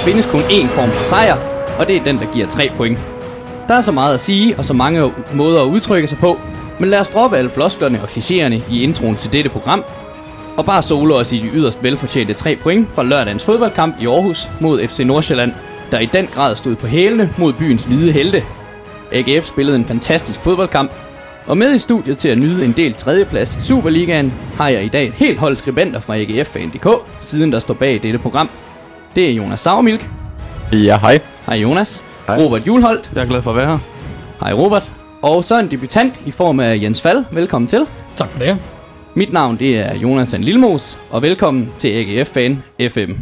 Der findes kun én form for sejr, og det er den, der giver 3 point. Der er så meget at sige, og så mange måder at udtrykke sig på, men lad os droppe alle flosklerne og klichéerne i introen til dette program, og bare solo os i de yderst velfortjente 3 point fra lørdagens fodboldkamp i Aarhus mod FC Nordsjælland, der i den grad stod på hælene mod byens hvide helte. AGF spillede en fantastisk fodboldkamp, og med i studiet til at nyde en del tredjeplads i Superligaen, har jeg i dag et helt hold skribenter fra AGF-fan.dk, siden der står bag dette program. Det er Jonas Sauermilk. Ja, hej. Hej Jonas. Hej. Robert Julholdt. Jeg er glad for at være her. Hej Robert. Og så en debutant i form af Jens Fald. Velkommen til. Tak for det. Mit navn det er Jonathan Lilmos, og velkommen til AGF Fan FM.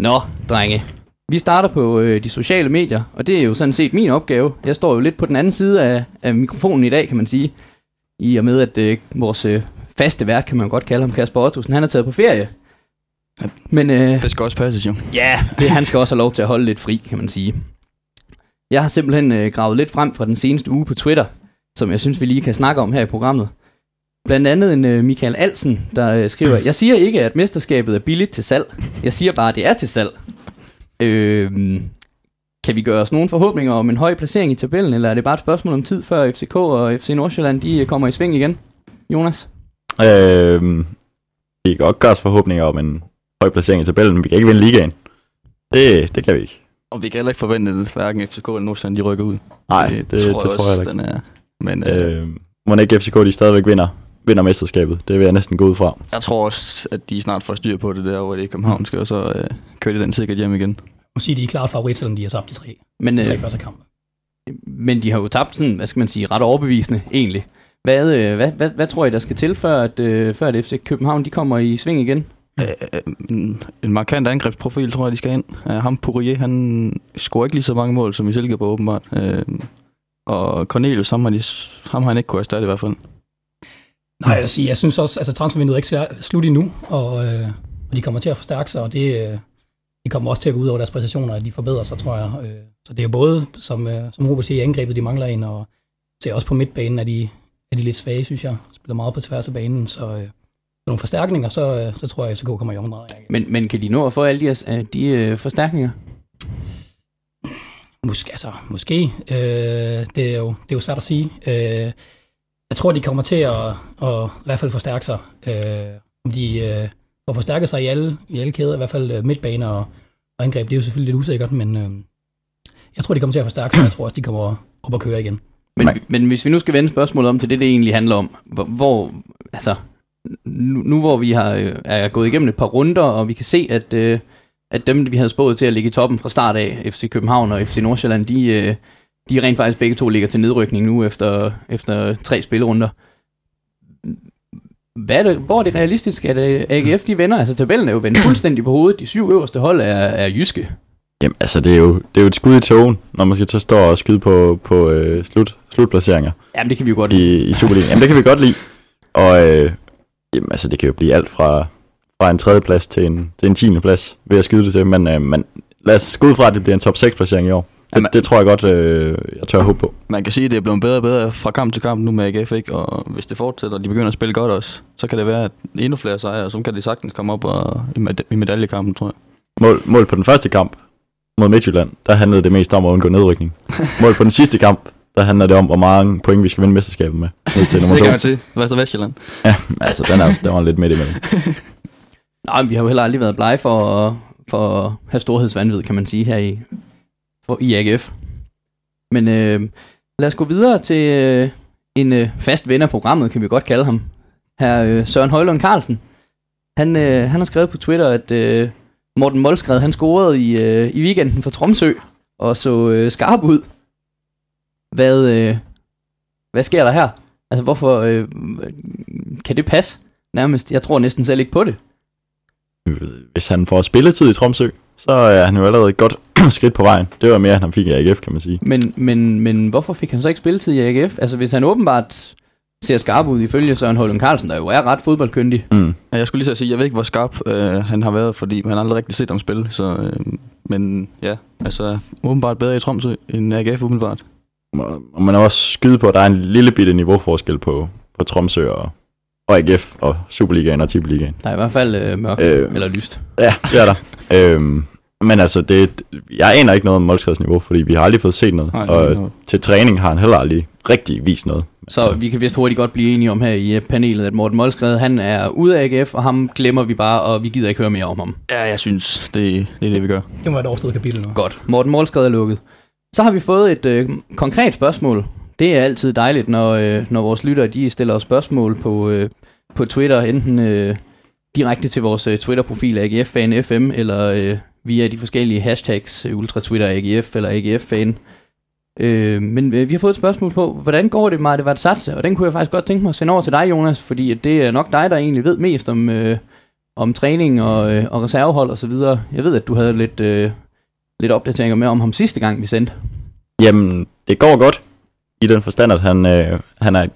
Nå, drenge. Vi starter på øh, de sociale medier, og det er jo sådan set min opgave. Jeg står jo lidt på den anden side af, af mikrofonen i dag, kan man sige. I og med, at øh, vores øh, faste vært, kan man godt kalde ham, Kasper Ottosen, han er taget på ferie. Men øh, Det skal også passe, jo. Ja, det, han skal også have lov til at holde lidt fri, kan man sige. Jeg har simpelthen øh, gravet lidt frem fra den seneste uge på Twitter, som jeg synes, vi lige kan snakke om her i programmet. Blandt andet en øh, Michael Alsen, der øh, skriver, Jeg siger ikke, at mesterskabet er billigt til salg. Jeg siger bare, at det er til salg. Øh, kan vi gøre os nogle forhåbninger om en høj placering i tabellen, eller er det bare et spørgsmål om tid, før FCK og FC Nordsjælland de øh, kommer i sving igen? Jonas? Øh, vi kan godt gøre os forhåbninger om en høj placering i tabellen, men vi kan ikke vinde ligaen. Det, det kan vi ikke. Og vi kan heller ikke forvente, at hverken FCK eller Nordsjælland, de rykker ud. Nej, det, det, tror, det tror jeg også, ikke. Den er. Men øh, Øh, må ikke FCK de stadigvæk vinder, vinder mesterskabet. Det vil jeg næsten gå ud fra. jeg tror også, at de snart får styr på det der, hvor det er Københavnske, og så øh, kører de den sikkert hjem igen. Jeg må sige, at de er klart favoritter, selvom de har tabt de tre, Men, de tre øh, første kampe. Men de har jo tabt sådan, hvad skal man sige, ret overbevisende egentlig. Hvad, øh, hvad, hvad, hvad tror I, der skal til, før at, øh, før at FC København de kommer i sving igen? Øh, en, en markant angrebsprofil, tror jeg, de skal ind. Uh, ham Poirier, han scorer ikke lige så mange mål, som i Silkeborg åbenbart. Uh, og Cornelius, ham har, de, ham har han ikke kunne erstatte i hvert fald. Nej, jeg, sige, jeg synes også, altså transfervinduet er ikke slut endnu, og, øh, og de kommer til at forstærke sig, og det, øh, de kommer også til at gå ud over deres præstationer, at de forbedrer sig, tror jeg. Øh, så det er både, som, øh, som Robert siger, i angrebet, de mangler en, og ser også på midtbanen, at de, er de lidt svage, synes jeg. Spiller meget på tværs af banen, så øh, nogle forstærkninger, så, øh, så tror jeg, at FCK kommer i omdrejet. Men, men kan de nå at få alle de, øh, de øh, forstærkninger? Måske, altså, måske. Øh, det, er jo, det er jo svært at sige. Øh, jeg tror, de kommer til at, at i hvert fald forstærke sig. Øh, om de øh, får forstærket sig i alle, i alle kæder, i hvert fald midtbaner og, og angreb, det er jo selvfølgelig lidt usikkert, men øh, jeg tror, de kommer til at forstærke sig, jeg tror også, de kommer op og køre igen. Men, men hvis vi nu skal vende spørgsmålet om til det, det egentlig handler om. Hvor, hvor altså, nu, nu hvor vi har, øh, er gået igennem et par runder, og vi kan se, at, øh, at dem, vi havde spået til at ligge i toppen fra start af, FC København og FC Nordsjælland, de, øh, de rent faktisk begge to ligger til nedrykning nu efter, efter tre spillerunder. Hvad er det, hvor er det realistisk, at AGF de vender? Altså tabellen er jo vendt fuldstændig på hovedet. De syv øverste hold er, er jyske. Jamen, altså, det er jo, det er jo et skud i togen, når man skal så stå og skyde på, på øh, slut, slutplaceringer Jamen det kan vi jo godt i, i Superligaen. Jamen, det kan vi godt lide. Og øh, jamen, altså, det kan jo blive alt fra, fra en tredje plads til en, til en tiende plads ved at skyde det til. Men, øh, men lad os gå ud fra, at det bliver en top 6 placering i år. Det, Jamen- det tror jeg godt, øh, jeg tør håbe på. Man kan sige, at det er blevet bedre og bedre fra kamp til kamp nu med AGF, ikke? og hvis det fortsætter, og de begynder at spille godt også, så kan det være at endnu flere sejre, og så kan de sagtens komme op og, i, med, i medaljekampen, tror jeg. Mål, mål på den første kamp mod Midtjylland, der handlede det mest om at undgå nedrykning. Mål på den sidste kamp, der handler det om, hvor mange point vi skal vinde mesterskabet med. Ned til nummer Det kan man sige. Hvad så Vestjylland? Ja, altså, den, er, den var lidt midt imellem. Nej, men vi har jo heller aldrig været blege for, at- for at have storhedsvandvid, kan man sige, her i, for, i AGF. Men øh, lad os gå videre til øh, en øh, fast ven af programmet, kan vi godt kalde ham. Her øh, Søren Højlund Carlsen. Han, øh, han har skrevet på Twitter, at øh, Morten Molskred, han scorede i, øh, i weekenden for Tromsø, og så øh, skarp ud. Hvad, øh, hvad sker der her? Altså, hvorfor øh, kan det passe? Nærmest. Jeg tror næsten selv ikke på det. Hvis han får spilletid i Tromsø, så er han jo allerede et godt skridt på vejen. Det var mere, end han fik i AGF, kan man sige. Men, men, men hvorfor fik han så ikke spilletid i AGF? Altså hvis han åbenbart ser skarp ud ifølge Søren Holden Carlsen, der jo er ret fodboldkyndig. Mm. Ja, jeg skulle lige så sige, jeg ved ikke, hvor skarp øh, han har været, fordi han har aldrig rigtig set ham spille. Så, øh, men ja, altså åbenbart bedre i Tromsø end AGF umiddelbart. Og man er også skyde på, at der er en lille bitte niveauforskel på, på Tromsø og, og AGF og Superligaen og Tippeligaen. Der er i hvert fald øh, mørkt Øh. eller lyst. Ja, det er der. øhm, Men altså, det, jeg aner ikke noget om Molskreds niveau, fordi vi har aldrig fået set noget. Nej, og noget. til træning har han heller aldrig rigtig vist noget. Så vi kan vist hurtigt godt blive enige om her i øh, panelet, at Morten Molskred, han er ude af AGF, og ham glemmer vi bare, og vi gider ikke høre mere om ham. Ja, jeg synes, det, det er det, vi gør. Det må være et overstået kapitel nu. Godt. Morten Målskred er lukket. Så har vi fået et øh, konkret spørgsmål. Det er altid dejligt, når, øh, når vores lyttere de stiller os spørgsmål på, øh, på Twitter, enten øh, direkte til vores øh, Twitter-profil AGF-fan FM, eller øh, via de forskellige hashtags øh, Ultra Twitter AGF eller AGF-fan. Øh, men øh, vi har fået et spørgsmål på, hvordan går det med det Satse? Og den kunne jeg faktisk godt tænke mig at sende over til dig, Jonas, fordi at det er nok dig, der egentlig ved mest om, øh, om træning og, øh, og reservehold og så videre. Jeg ved, at du havde lidt, øh, lidt opdateringer med om ham sidste gang, vi sendte. Jamen, det går godt i den forstand, at han, øh, han er,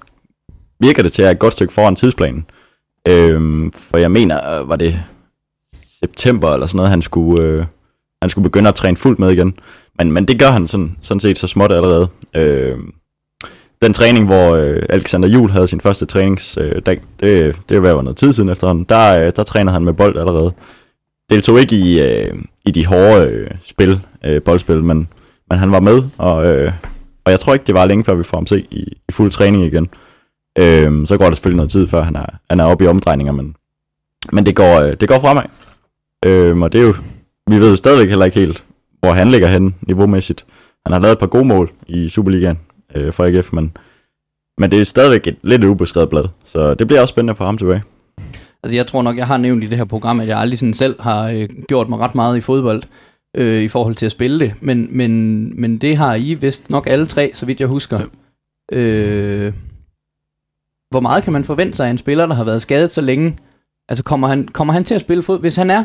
virker det til at være et godt stykke foran tidsplanen. Øhm, for jeg mener, øh, var det september eller sådan noget, han skulle, øh, han skulle begynde at træne fuldt med igen. Men, men det gør han sådan, sådan set så småt allerede. Øhm, den træning, hvor øh, Alexander Jul havde sin første træningsdag, øh, det, det var noget tid siden efterhånden, der, øh, der trænede han med bold allerede. Deltog ikke i, øh, i de hårde øh, spil, øh, boldspil, men, men han var med, og, øh, og jeg tror ikke, det var længe før vi får ham se i, i fuld træning igen. Øh, så går der selvfølgelig noget tid, før han er, han er oppe i omdrejninger, men, men det, går, øh, det går fremad. Øh, og det er jo, vi ved stadigvæk heller ikke helt, hvor han ligger henne niveaumæssigt. Han har lavet et par gode mål i Superligaen øh, for AGF, men, men det er stadigvæk et lidt ubeskrevet blad, så det bliver også spændende for ham tilbage. Altså jeg tror nok, jeg har nævnt i det her program, at jeg aldrig sådan selv har øh, gjort mig ret meget i fodbold øh, i forhold til at spille det. Men, men, men det har I vist nok alle tre, så vidt jeg husker. Ja. Øh, hvor meget kan man forvente sig af en spiller, der har været skadet så længe? Altså kommer han, kommer han til at spille fod? Hvis han er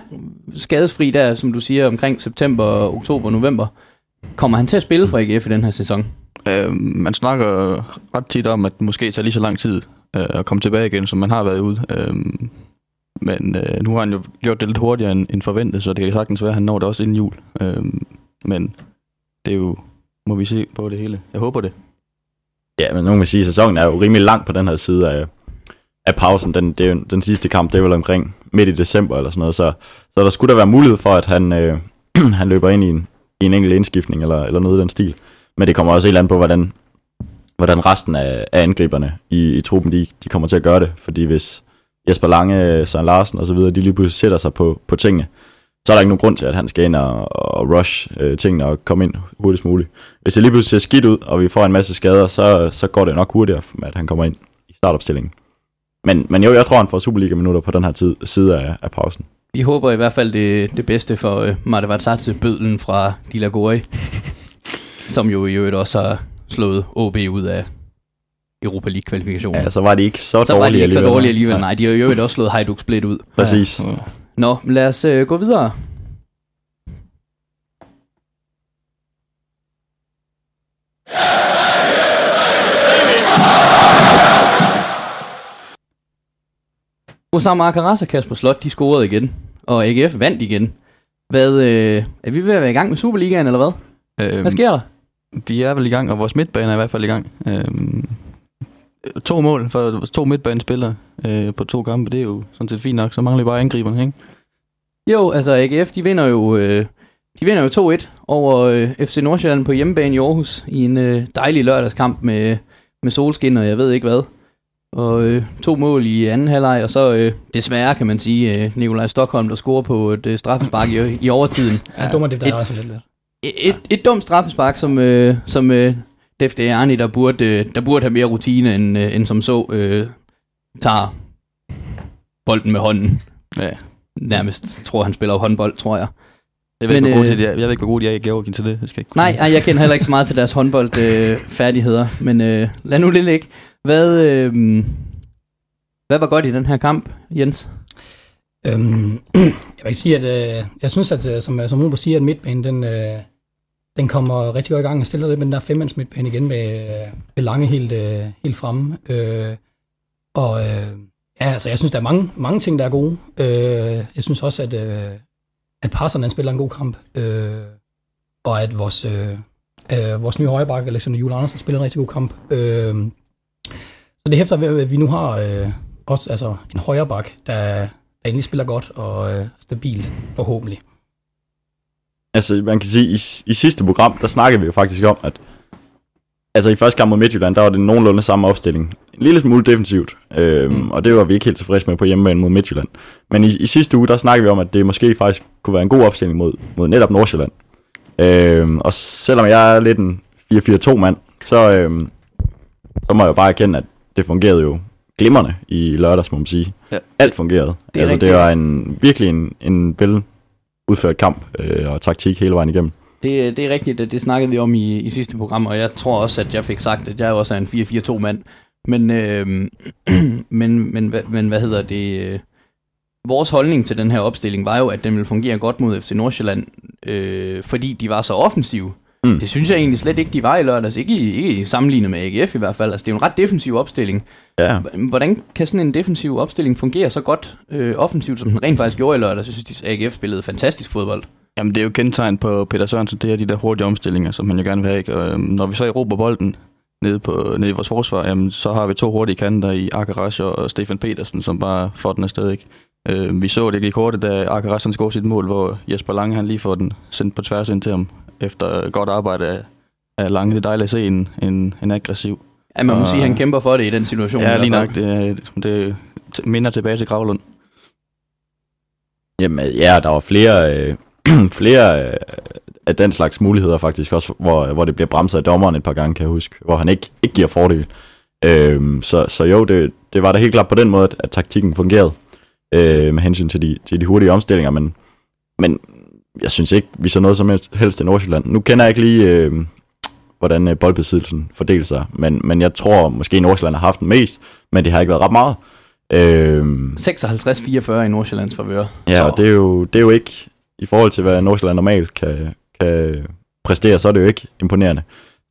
skadesfri der, som du siger, omkring september, oktober, november, kommer han til at spille for AGF i den her sæson? Øh, man snakker ret tit om, at måske tager lige så lang tid øh, at komme tilbage igen, som man har været ude. Øh, men øh, nu har han jo gjort det lidt hurtigere end, end forventet, så det kan sagtens være, at han når det også inden jul. Øh, men det er jo, må vi se på det hele. Jeg håber det. Ja, men nogen vil sige, at sæsonen er jo rimelig lang på den her side af, af pausen. Den, det er jo, den sidste kamp, det er vel omkring midt i december eller sådan noget, så, så der skulle der være mulighed for, at han, øh, han løber ind i en, i en enkelt indskiftning eller, eller noget i den stil. Men det kommer også helt an på, hvordan, hvordan resten af, af angriberne i, i truppen, de, de kommer til at gøre det. Fordi hvis Jesper Lange, Søren Larsen osv., de lige pludselig sætter sig på, på tingene, så er der ikke nogen grund til, at han skal ind og, og rush øh, tingene og komme ind hurtigst muligt. Hvis det lige pludselig ser skidt ud, og vi får en masse skader, så, så går det nok hurtigere, at han kommer ind i startopstillingen. Men, men jo, jeg tror, han får Superliga-minutter på den her tid, side af, af pausen. Vi håber i hvert fald det, det bedste for øh, Matevatsatse, bødlen fra Dilagori, som jo i øvrigt også har slået OB ud af Europa League-kvalifikationen. Ja, så var de ikke så, så dårlige var de ikke så alligevel. dårlige alligevel. Nej, de har jo også slået Hajduk Split ud. Præcis. Ja, Nå, lad os øh, gå videre. Osama Akaras og Kasper Slot, de scorede igen. Og AGF vandt igen. Hvad, øh, er vi ved at være i gang med Superligaen, eller hvad? Øhm, Hvad sker der? Vi er vel i gang, og vores midtbane er i hvert fald i gang. Øhm, to mål for to midtbanespillere øh, på to kampe, det er jo sådan set fint nok. Så mangler vi bare angriberne, ikke? Jo, altså AGF, de vinder jo, øh, de vinder jo 2-1 over øh, FC Nordsjælland på hjemmebane i Aarhus i en øh, dejlig lørdagskamp med, med solskin og jeg ved ikke hvad. Og øh, to mål i anden halvleg, og så øh, desværre kan man sige, øh, Nikolaj Stockholm, der scorer på et øh, straffespark i, i overtiden. Ja, dummer det, der Et- er også lidt lidt. Et, et dumt straffespark, som, øh, som øh, Defte Arni, der burde, øh, der burde have mere rutine, end, øh, end som så, øh, tager bolden med hånden. Ja. Nærmest tror han spiller håndbold, tror jeg. Jeg ved, Men, ikke, hvor øh, til de er. jeg ved ikke, hvor gode de er i Georgien til det. Jeg skal ikke Nej, nej, jeg kender heller ikke så meget til deres håndboldfærdigheder, øh, færdigheder, men øh, lad nu det ligge. Hvad, øh, hvad var godt i den her kamp, Jens? Øhm, jeg vil ikke sige, at øh, jeg synes, at øh, som, som Uber siger, at midtbanen, den, øh, den kommer rigtig godt i gang og stiller lidt med den der femmands midtbane igen med, øh, med lange helt, øh, helt fremme. Øh, og øh, ja, altså, jeg synes, der er mange, mange ting, der er gode. Øh, jeg synes også, at, øh, at Parserne spiller en god kamp. Øh, og at vores, øh, øh, vores nye højreback, Alexander Juhl Andersen, spiller en rigtig god kamp. Øh, så det hæfter ved, at vi nu har øh, også altså, en højreback, der, der endelig spiller godt og øh, stabilt, forhåbentlig. Altså, man kan sige, i, i sidste program, der snakkede vi jo faktisk om, at altså i første kamp mod Midtjylland, der var det nogenlunde samme opstilling. En lille smule defensivt, øhm, mm. og det var vi ikke helt tilfredse med på hjemmebane mod Midtjylland. Men i, i sidste uge, der snakkede vi om, at det måske faktisk kunne være en god opstilling mod, mod netop Nordsjælland. Øhm, og selvom jeg er lidt en 4-4-2 mand, så, øhm, så må jeg jo bare erkende, at det fungerede jo glimrende i lørdags, må man sige. Ja. Alt fungerede. Det altså, rigtigt. det var en, virkelig en, en vel udført kamp øh, og taktik hele vejen igennem. Det, det er rigtigt, det, det snakkede vi om i, i sidste program, og jeg tror også, at jeg fik sagt, at jeg også er en 4-4-2 mand. Men, øh, men, men, hva- men hvad hedder det? øh, Vores holdning til den her opstilling var jo, at den ville fungere godt mod FC Nordsjælland, øh, fordi de var så offensive. Mm. Det synes jeg egentlig slet ikke, de var i lørdags. Ikke, i- ikke i sammenlignet med AGF i hvert fald. Altså, det er jo en ret defensiv opstilling. Ja, Hvordan kan sådan en defensiv opstilling fungere så godt øh, offensivt, som den rent faktisk gjorde i lørdags? Jeg synes, at AGF spillede fantastisk fodbold. Jamen, det er jo kendetegn på Peter Sørensen, det er de der hurtige omstillinger, som han jo gerne vil have. Ikke? Og, øhm, når vi så erobrer bolden nede, på, nede i vores forsvar, jamen, så har vi to hurtige kanter i Akarash og Stefan Petersen, som bare får den afsted. Ikke? Øh, vi så det i kortet, da Akarash scorede sit mål, hvor Jesper Lange han lige får den sendt på tværs ind til ham, efter godt arbejde af, af Lange. Det er dejligt at se en, en, en aggressiv. Ja, man må Og- sige, at han kæmper for det i den situation. Ja, lige nok. Det, det, minder tilbage til Gravlund. Jamen, ja, der var flere, øh, flere øh, af den slags muligheder faktisk også, hvor, hvor det bliver bremset af dommeren et par gange, kan jeg huske, hvor han ikke, ikke giver fordel. Øhm, så, så jo, det, det var da helt klart på den måde, at, at taktikken fungerede øh, med hensyn til de, til de hurtige omstillinger, men, men jeg synes ikke, vi så noget som helst- i Nordsjælland. Nu kender jeg ikke lige, øh, hvordan øh, boldbesiddelsen fordeler sig, men, men jeg tror måske Nordsjælland har haft den mest, men det har ikke været ret meget. Øhm, 56-44 i Nordsjællands favør. Ja, og det er, jo, det er jo ikke, i forhold til hvad Nordsjælland normalt kan, kan præstere, så er det jo ikke imponerende.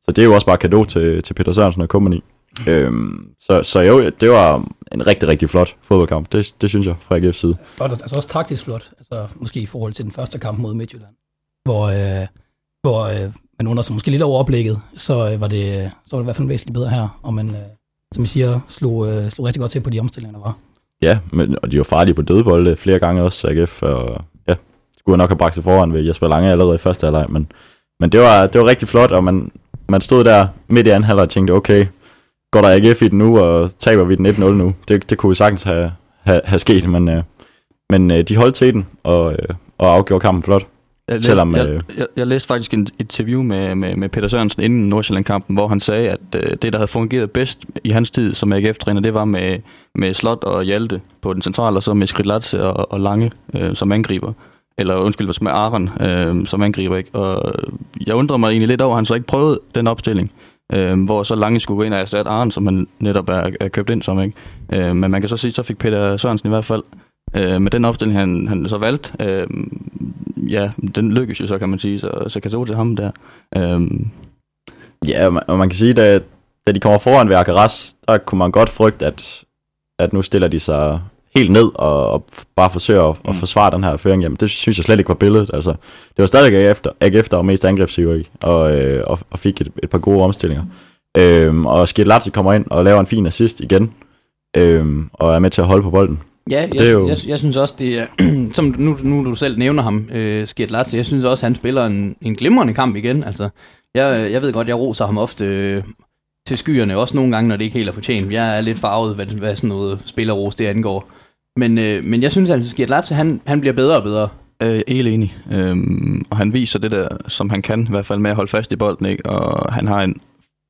Så det er jo også bare kado til, til Peter Sørensen og company. Øhm, så, så jo, det var en rigtig, rigtig flot fodboldkamp. Det, det synes jeg fra AGF's side. Flot, altså også taktisk flot, altså måske i forhold til den første kamp mod Midtjylland, hvor, øh, hvor øh, man undrer sig måske lidt over oplægget, så, øh, var det, så var det i hvert fald væsentligt bedre her, og man, øh, som I siger, slog, øh, slog rigtig godt til på de omstillinger, der var. Ja, men, og de var farlige på dødbolde flere gange også, AGF. Og ja, skulle nok have bragt sig foran ved Jesper Lange allerede i første halvleg. Men, men det, var, det var rigtig flot, og man, man stod der midt i anden halvleg og tænkte, okay, går der AGF i den nu, og taber vi den 1-0 nu? Det, det kunne jo sagtens have, have, have sket, men, øh, men øh, de holdt til den, og, øh, og afgjorde kampen flot. Jeg læste, Selvom, jeg, øh, jeg, jeg læste faktisk en interview med, med, med Peter Sørensen inden Nordsjælland-kampen, hvor han sagde, at øh, det, der havde fungeret bedst i hans tid som AGF-træner, det var med, med Slot og Hjalte på den centrale, og så med Skridlatse og, og Lange øh, som angriber. Eller undskyld, med Aron øh, som angriber. Ikke? Og jeg undrer mig egentlig lidt over, at han så ikke prøvede den opstilling. Øh, hvor så Lange skulle gå ind og erstatte Arne, som han netop er, er købt ind som. Ikke? Øh, men man kan så sige, så fik Peter Sørensen i hvert fald øh, med den opstilling, han, han så valgte, øh, ja, den lykkedes jo så, kan man sige, så, så kan til ham der. Øh. Ja, og man, og man kan sige, da, da de kommer foran ved Akaras, der kunne man godt frygte, at, at nu stiller de sig helt ned og, og bare forsøger at, Mm. at forsvare den her føring. Jamen, det synes jeg slet ikke var billedet. Altså, det var stadig AGF, der, AGF, der var mest angrebsiver i, og, øh, og, og fik et, et par gode omstillinger. Øhm, og Skid Latze kommer ind og laver en fin assist igen, øhm, og er med til at holde på bolden. Ja, jeg, Det er jo- jeg, jeg synes også, det er, som nu, nu du selv nævner ham, øh, Skjert Latze, jeg synes også, han spiller en, en glimrende kamp igen. Altså, jeg, jeg ved godt, jeg roser ham ofte øh, til skyerne, også nogle gange, når det ikke helt er fortjent. Jeg er lidt farvet, hvad, hvad sådan noget spillerros det angår. Men, øh, men jeg synes altså, Skjert Latze, han, han bliver bedre og bedre. øh, helt enig. Øhm, og han viser det der, som han kan, i hvert fald med at holde fast i bolden, ikke? og han har en,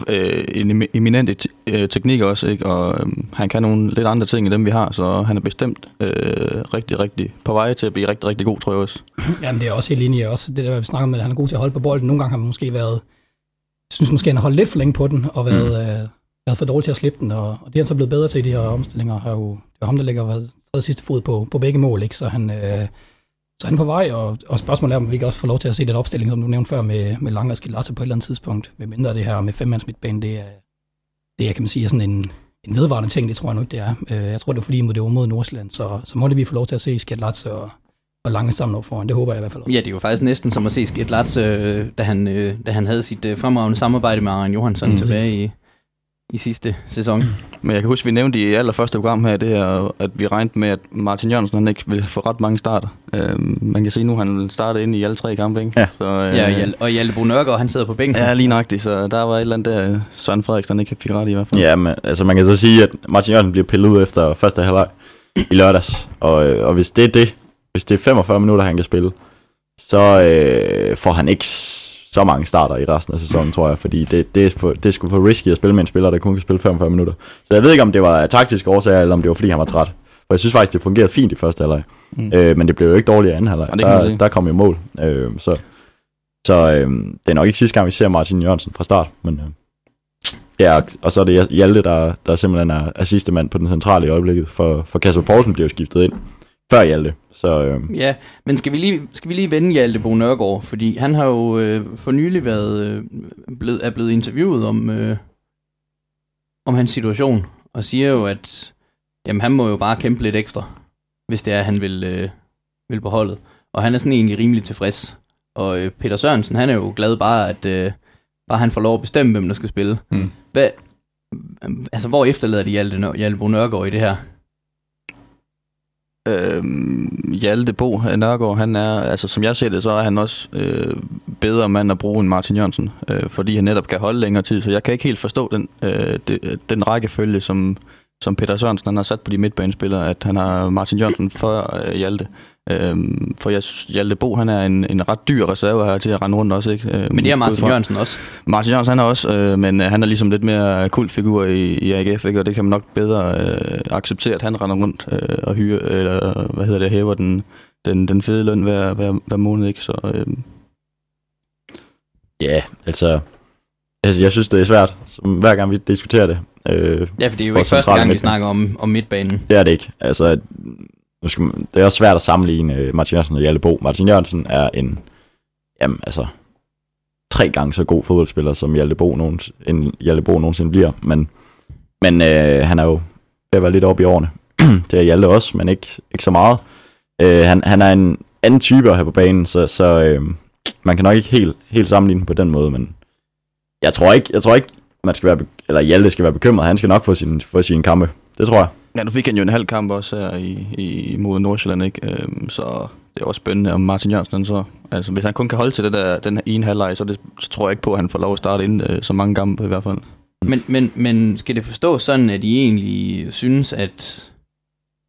øh, en emi- eminent te- øh, teknik også, ikke? og øhm, han kan nogle lidt andre ting end dem, vi har, så han er bestemt øh, rigtig, rigtig på vej til at blive rigtig, rigtig god, tror jeg også. Jamen, det er også helt enig også. Det der, vi snakker om, at han er god til at holde på bolden. Nogle gange har han måske været, jeg synes måske, han har holdt lidt for længe på den, og været, mm. øh, været for dårlig til at slippe den, og, og det er han så blevet bedre til i de her omstillinger. Har jo, det er ham, der lægger hvad, tredje sidste fod på, på begge mål, ikke? så han, øh, så han er på vej, og, og spørgsmålet er, om vi kan også få lov til at se den opstilling, som du nævnte før, med, med Lange og Skilasse på et eller andet tidspunkt, med mindre det her med femmands midtbane, det er, det er, kan man sige, er sådan en, en vedvarende ting, det tror jeg nu ikke, det er. Øh, jeg tror, det er fordi, det var mod Nordsjælland, så, så må det vi få lov til at se Skilasse og, og Lange sammen op foran. Det håber jeg i hvert fald også. Ja, det er jo faktisk næsten som at se Latze, øh, da, han, øh, da han havde sit fremragende samarbejde med Arjen Johansson mm. tilbage i, i sidste sæson. Men jeg kan huske, vi nævnte i allerførste program her, det her, at vi regnede med, at Martin Jørgensen han ikke ville få ret mange starter. Øhm, man kan se nu, han startede ind i alle tre kampe, ikke? Ja. Så, øh, Ja, og Hjalte, og Hjalte Bo Nørgaard, han sidder på bænken. Ja, lige nøjagtigt, så der var et eller andet der, øh, Søren Frederiksen ikke fik ret i i hvert fald. Ja, men altså man kan så sige, at Martin Jørgensen bliver pillet ud efter første halvleg i lørdags. Og, øh, og hvis det er det, hvis det er 45 minutter, han kan spille, så øh, får han ikke så mange starter i resten af sæsonen, tror jeg. Fordi det, det, er for, det sgu for risky at spille med en spiller, der kun kan spille 45 minutter. Så jeg ved ikke, om det var taktiske årsager, eller om det var, fordi han var træt. For jeg synes faktisk, det fungerede fint i første halvleg. Mm. Øh, men det blev jo ikke dårligt i anden halvleg. Der, der kom jo mål. Øh, så så øh, det er nok ikke sidste gang, vi ser Martin Jørgensen fra start. Men, øh, ja, og- og så er det Hjalte, der, der simpelthen er, er sidste mand på den centrale i øjeblikket. For, for Kasper Poulsen bliver jo skiftet ind før Hjalte. Så øh, Ja, men skal vi lige, skal vi lige vende Hjalte Bo Nørgaard, fordi han har jo øh, for nylig været, øh, blevet, er blevet interviewet om, øh, om hans situation, og siger jo, at jamen, han må jo bare kæmpe lidt ekstra, hvis det er, at han vil, øh, vil på holdet. Og han er sådan egentlig rimelig tilfreds. Og øh, Peter Sørensen, han er jo glad bare, at øh, bare han får lov at bestemme, hvem der skal spille. Mm. Hvad, altså, hvor efterlader de Hjalte, Hjalte Bo Nørgaard i det her? Øhm, Hjalte Bo Nørgaard, han er, altså som jeg ser det, så er han også øh, bedre mand at bruge end Martin Jørgensen, øh, fordi han netop kan holde længere tid, så jeg kan ikke helt forstå den, øh, de, den rækkefølge, som, som Peter Sørensen han har sat på de midtbanespillere, at han har Martin Jørgensen før øh, Hjalte. Øhm, for jeg, Hjalte Bo, han er en, en ret dyr reserve her til at rende rundt også, ikke? Øhm, Men det er Martin Jørgensen også. Martin Jørgensen han er også, øh, men øh, han er ligesom lidt mere kultfigur i, i AGF, ikke? og det kan man nok bedre øh, acceptere, at han render rundt øh, og hyre, eller hvad hedder det, hæver den, den, den fede løn hver, hver, hver måned, ikke? Så øh, ja, altså, altså, jeg synes, det er svært, som, hver gang vi diskuterer det. Øh, Ja, for det er jo ikke første gang, vi midtbane. snakker om, om midtbanen. Det er det ikke. Altså, nu skal man, det er også svært at sammenligne øh, Martin Jørgensen og Jalle Bo. Martin Jørgensen er en, jamen altså, tre gange så god fodboldspiller, som Jalle Bo, nogens, en Jalle Bo nogensinde bliver. Men, men øh, han er jo ved at være lidt oppe i årene. det er Jalle også, men ikke, ikke så meget. Øh, han, han er en anden type at have på banen, så, så øh, man kan nok ikke helt, helt sammenligne på den måde, men jeg tror ikke, jeg tror ikke man skal være, eller Hjalte skal være bekymret. Han skal nok få sin, få sine kampe. Det tror jeg ja, nu fik han jo en halv kamp også her i, i, mod Nordsjælland, ikke? Øhm, så det er også spændende, om Martin Jørgensen så, altså hvis han kun kan holde til det der, den her ene halvleg, så, det, så tror jeg ikke på, at han får lov at starte ind øh, så mange kampe i hvert fald. Men, men, men skal det forstås sådan, at I egentlig synes, at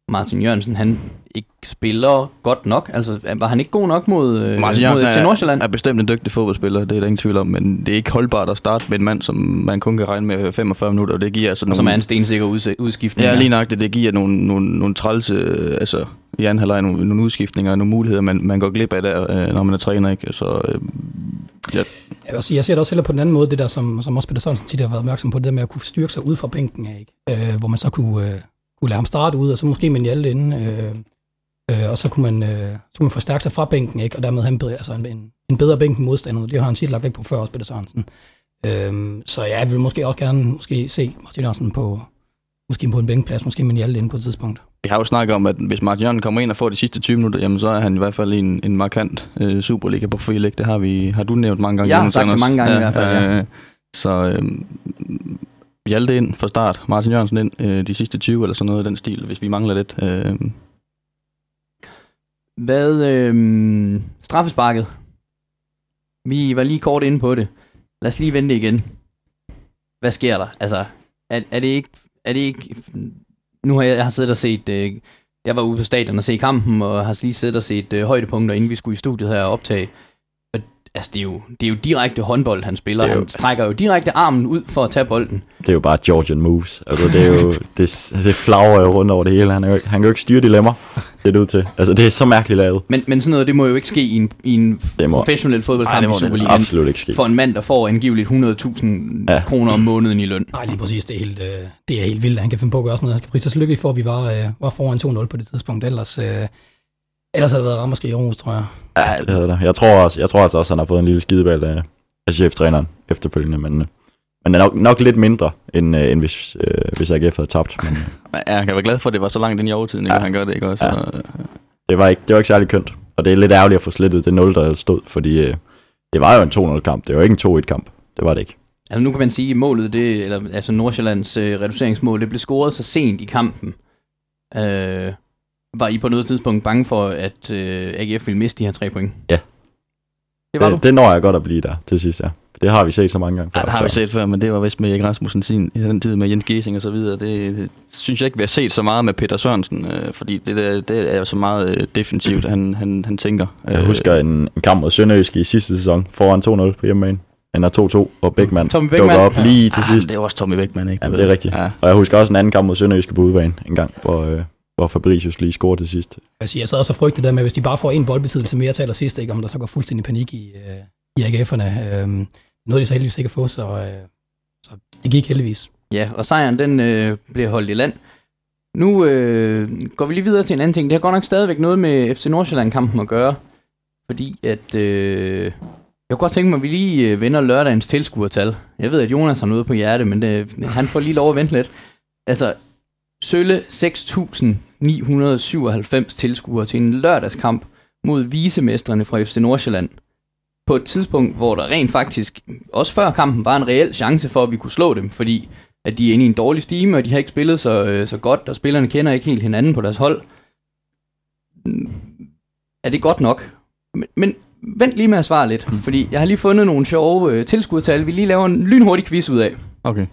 Martin Jørgensen, han ikke spiller godt nok? Altså, var han ikke god nok mod, øh, Martin mod FC Nordsjælland? er bestemt en dygtig fodboldspiller, det er der ingen tvivl om, men det er ikke holdbart at starte med en mand, som man kun kan regne med 45 minutter, og det giver altså Og nogle... som er en stensikker udskiftning. Ja, lige nøjagtigt. Det giver nogle, nogle, nogle trælse, altså i anden halvleg nogle, nogle udskiftninger og nogle muligheder, man, man går glip af der, øh, når man er træner, ikke? Så øh, Jeg, også sige, jeg ser det også heller på den anden måde, det der, som, som også Peter Sørensen tit har været opmærksom på, det der med at kunne styrke sig ud fra bænken af, ikke? Øh, hvor man så kunne, øh, kunne lade ham starte ud, og så måske med en Hjalte inde, øh, øh, og så kunne, man, øh, så kunne man forstærke sig fra bænken, ikke? og dermed have en, bedre- altså en, en, bedre bænk end modstanderne. Det har han tit lagt væk på før også, Peter Sørensen. Øh, så ja, jeg vil måske også gerne måske se Martin Jørgensen på, måske på en bænkplads, måske med en Hjalte inde på et tidspunkt. vi har jo snakket om, at hvis Martin Jørgen kommer ind og får de sidste 20 minutter, jamen så er han i hvert fald en, en markant øh, Superliga-profil? Det har, vi, har du nævnt mange gange. Jeg har sagt det mange gange i hvert fald, ja. Øh, så øh, Hjalte ind fra start, Martin Jørgensen ind øh, de sidste 20 eller sådan noget i den stil, hvis vi mangler lidt. Øh, Hvad, øh, straffesparket? Vi var lige kort inde på det. Lad os lige vente igen. Hvad sker der? Altså, er, er det ikke... Er det ikke nu har jeg, jeg har siddet og set... Øh, jeg var ude på stadion og se kampen, og har lige siddet og set øh, højdepunkter, inden vi skulle i studiet her og optage. Altså, det er, jo, det er jo direkte håndbold, han spiller. Er jo- Han strækker jo direkte armen ud for at tage bolden. Det er jo bare Georgian moves. Altså, det er jo, det, det flagrer jo rundt over det hele. Han, er jo, ikke- han kan jo ikke styre dilemma, ser det ud til. Altså, det er så mærkeligt lavet. Men, men sådan noget, det må jo ikke ske i en, i en Det må professionel fodboldkamp Ej, det i må det Superligaen. absolut ikke ske. for en mand, der får angiveligt 100.000 ja. Kroner om måneden i løn. Nej, lige præcis. Det er helt, øh, det er helt vildt, han kan finde på at gøre sådan noget. Han skal prise sig lykkelig for, at vi var, øh, var foran 2-0 på det tidspunkt. Ellers, øh, ellers havde det været rammerske i Aarhus, tror jeg. Ja, det hedder det. Jeg tror, også, jeg tror altså også, han har fået en lille skideball af, af cheftræneren efterfølgende, men, øh, men er nok, nok lidt mindre, end, øh, end hvis, øh, hvis AGF havde tabt. Men øh, ja, kan være glad for, at det var så langt ind i overtiden, ikke? Ja. han gør det, ikke også? Ja. Så, øh, det, var ikke, det var ikke særlig kønt. Og det er lidt ærgerligt at få slettet det 0, der stod, fordi øh, det var jo en 2-0-kamp. Det var ikke en 2-1-kamp. Det var det ikke. Altså nu kan man sige, at målet, det, eller, altså Nordsjællands øh, reduceringsmål, det blev scoret så sent i kampen. Øh, var I på noget tidspunkt bange for, at øh, AGF ville miste de her tre point? Ja. Det var det, det når jeg godt at blive der til sidst, ja. Det har vi set så mange gange Ja, før. det har vi set før, men det var vist med Erik Rasmussen sin, i den tid med Jens Giesing og så videre. Det, det synes jeg ikke, vi har set så meget med Peter Sørensen, øh, fordi det, der, det er jo så meget øh, defensivt, han, han, han tænker. Jeg husker en, en kamp mod Sønderjysk i sidste sæson, foran 2-0 på hjemmebane. Ender 2-2, og Bækman Tommy dukker op lige til ah, sidst. Det er også Tommy Beckmann, ikke? Du Jamen, ved. det er rigtigt. Ja. Og jeg husker også en anden kamp mod Sønderjysk på udebane en gang, hvor, øh, hvor Fabricius lige scorede til sidst. Jeg, siger, jeg sad også og frygtede det der med, hvis de bare får en boldbesiddelse mere til allersidst, ikke, om der så går fuldstændig panik i, øh, i AGF'erne. Øh, noget de så heldigvis ikke få, så, øh, så det gik heldigvis. Ja, og sejren den øh, bliver holdt i land. Nu øh, går vi lige videre til en anden ting. Det har godt nok stadigvæk noget med FC Nordsjælland-kampen at gøre. Fordi at... Øh, jeg kunne godt tænke mig, at vi lige øh, vender lørdagens tilskuertal. Jeg ved, at Jonas har noget på hjerte, men det, han får lige lov at vente lidt. Altså, Sølle 6.997 tilskuere til en lørdagskamp mod visemestrene fra FC Nordsjælland. På et tidspunkt, hvor der rent faktisk, også før kampen, var en reel chance for, at vi kunne slå dem, fordi at de er inde i en dårlig stime, og de har ikke spillet så, øh, så godt, og spillerne kender ikke helt hinanden på deres hold. Er det godt nok? Men, men vent lige med at svare lidt, mm. fordi jeg har lige fundet nogle sjove øh, tilskuertal, vi lige laver en lynhurtig quiz ud af. Okay.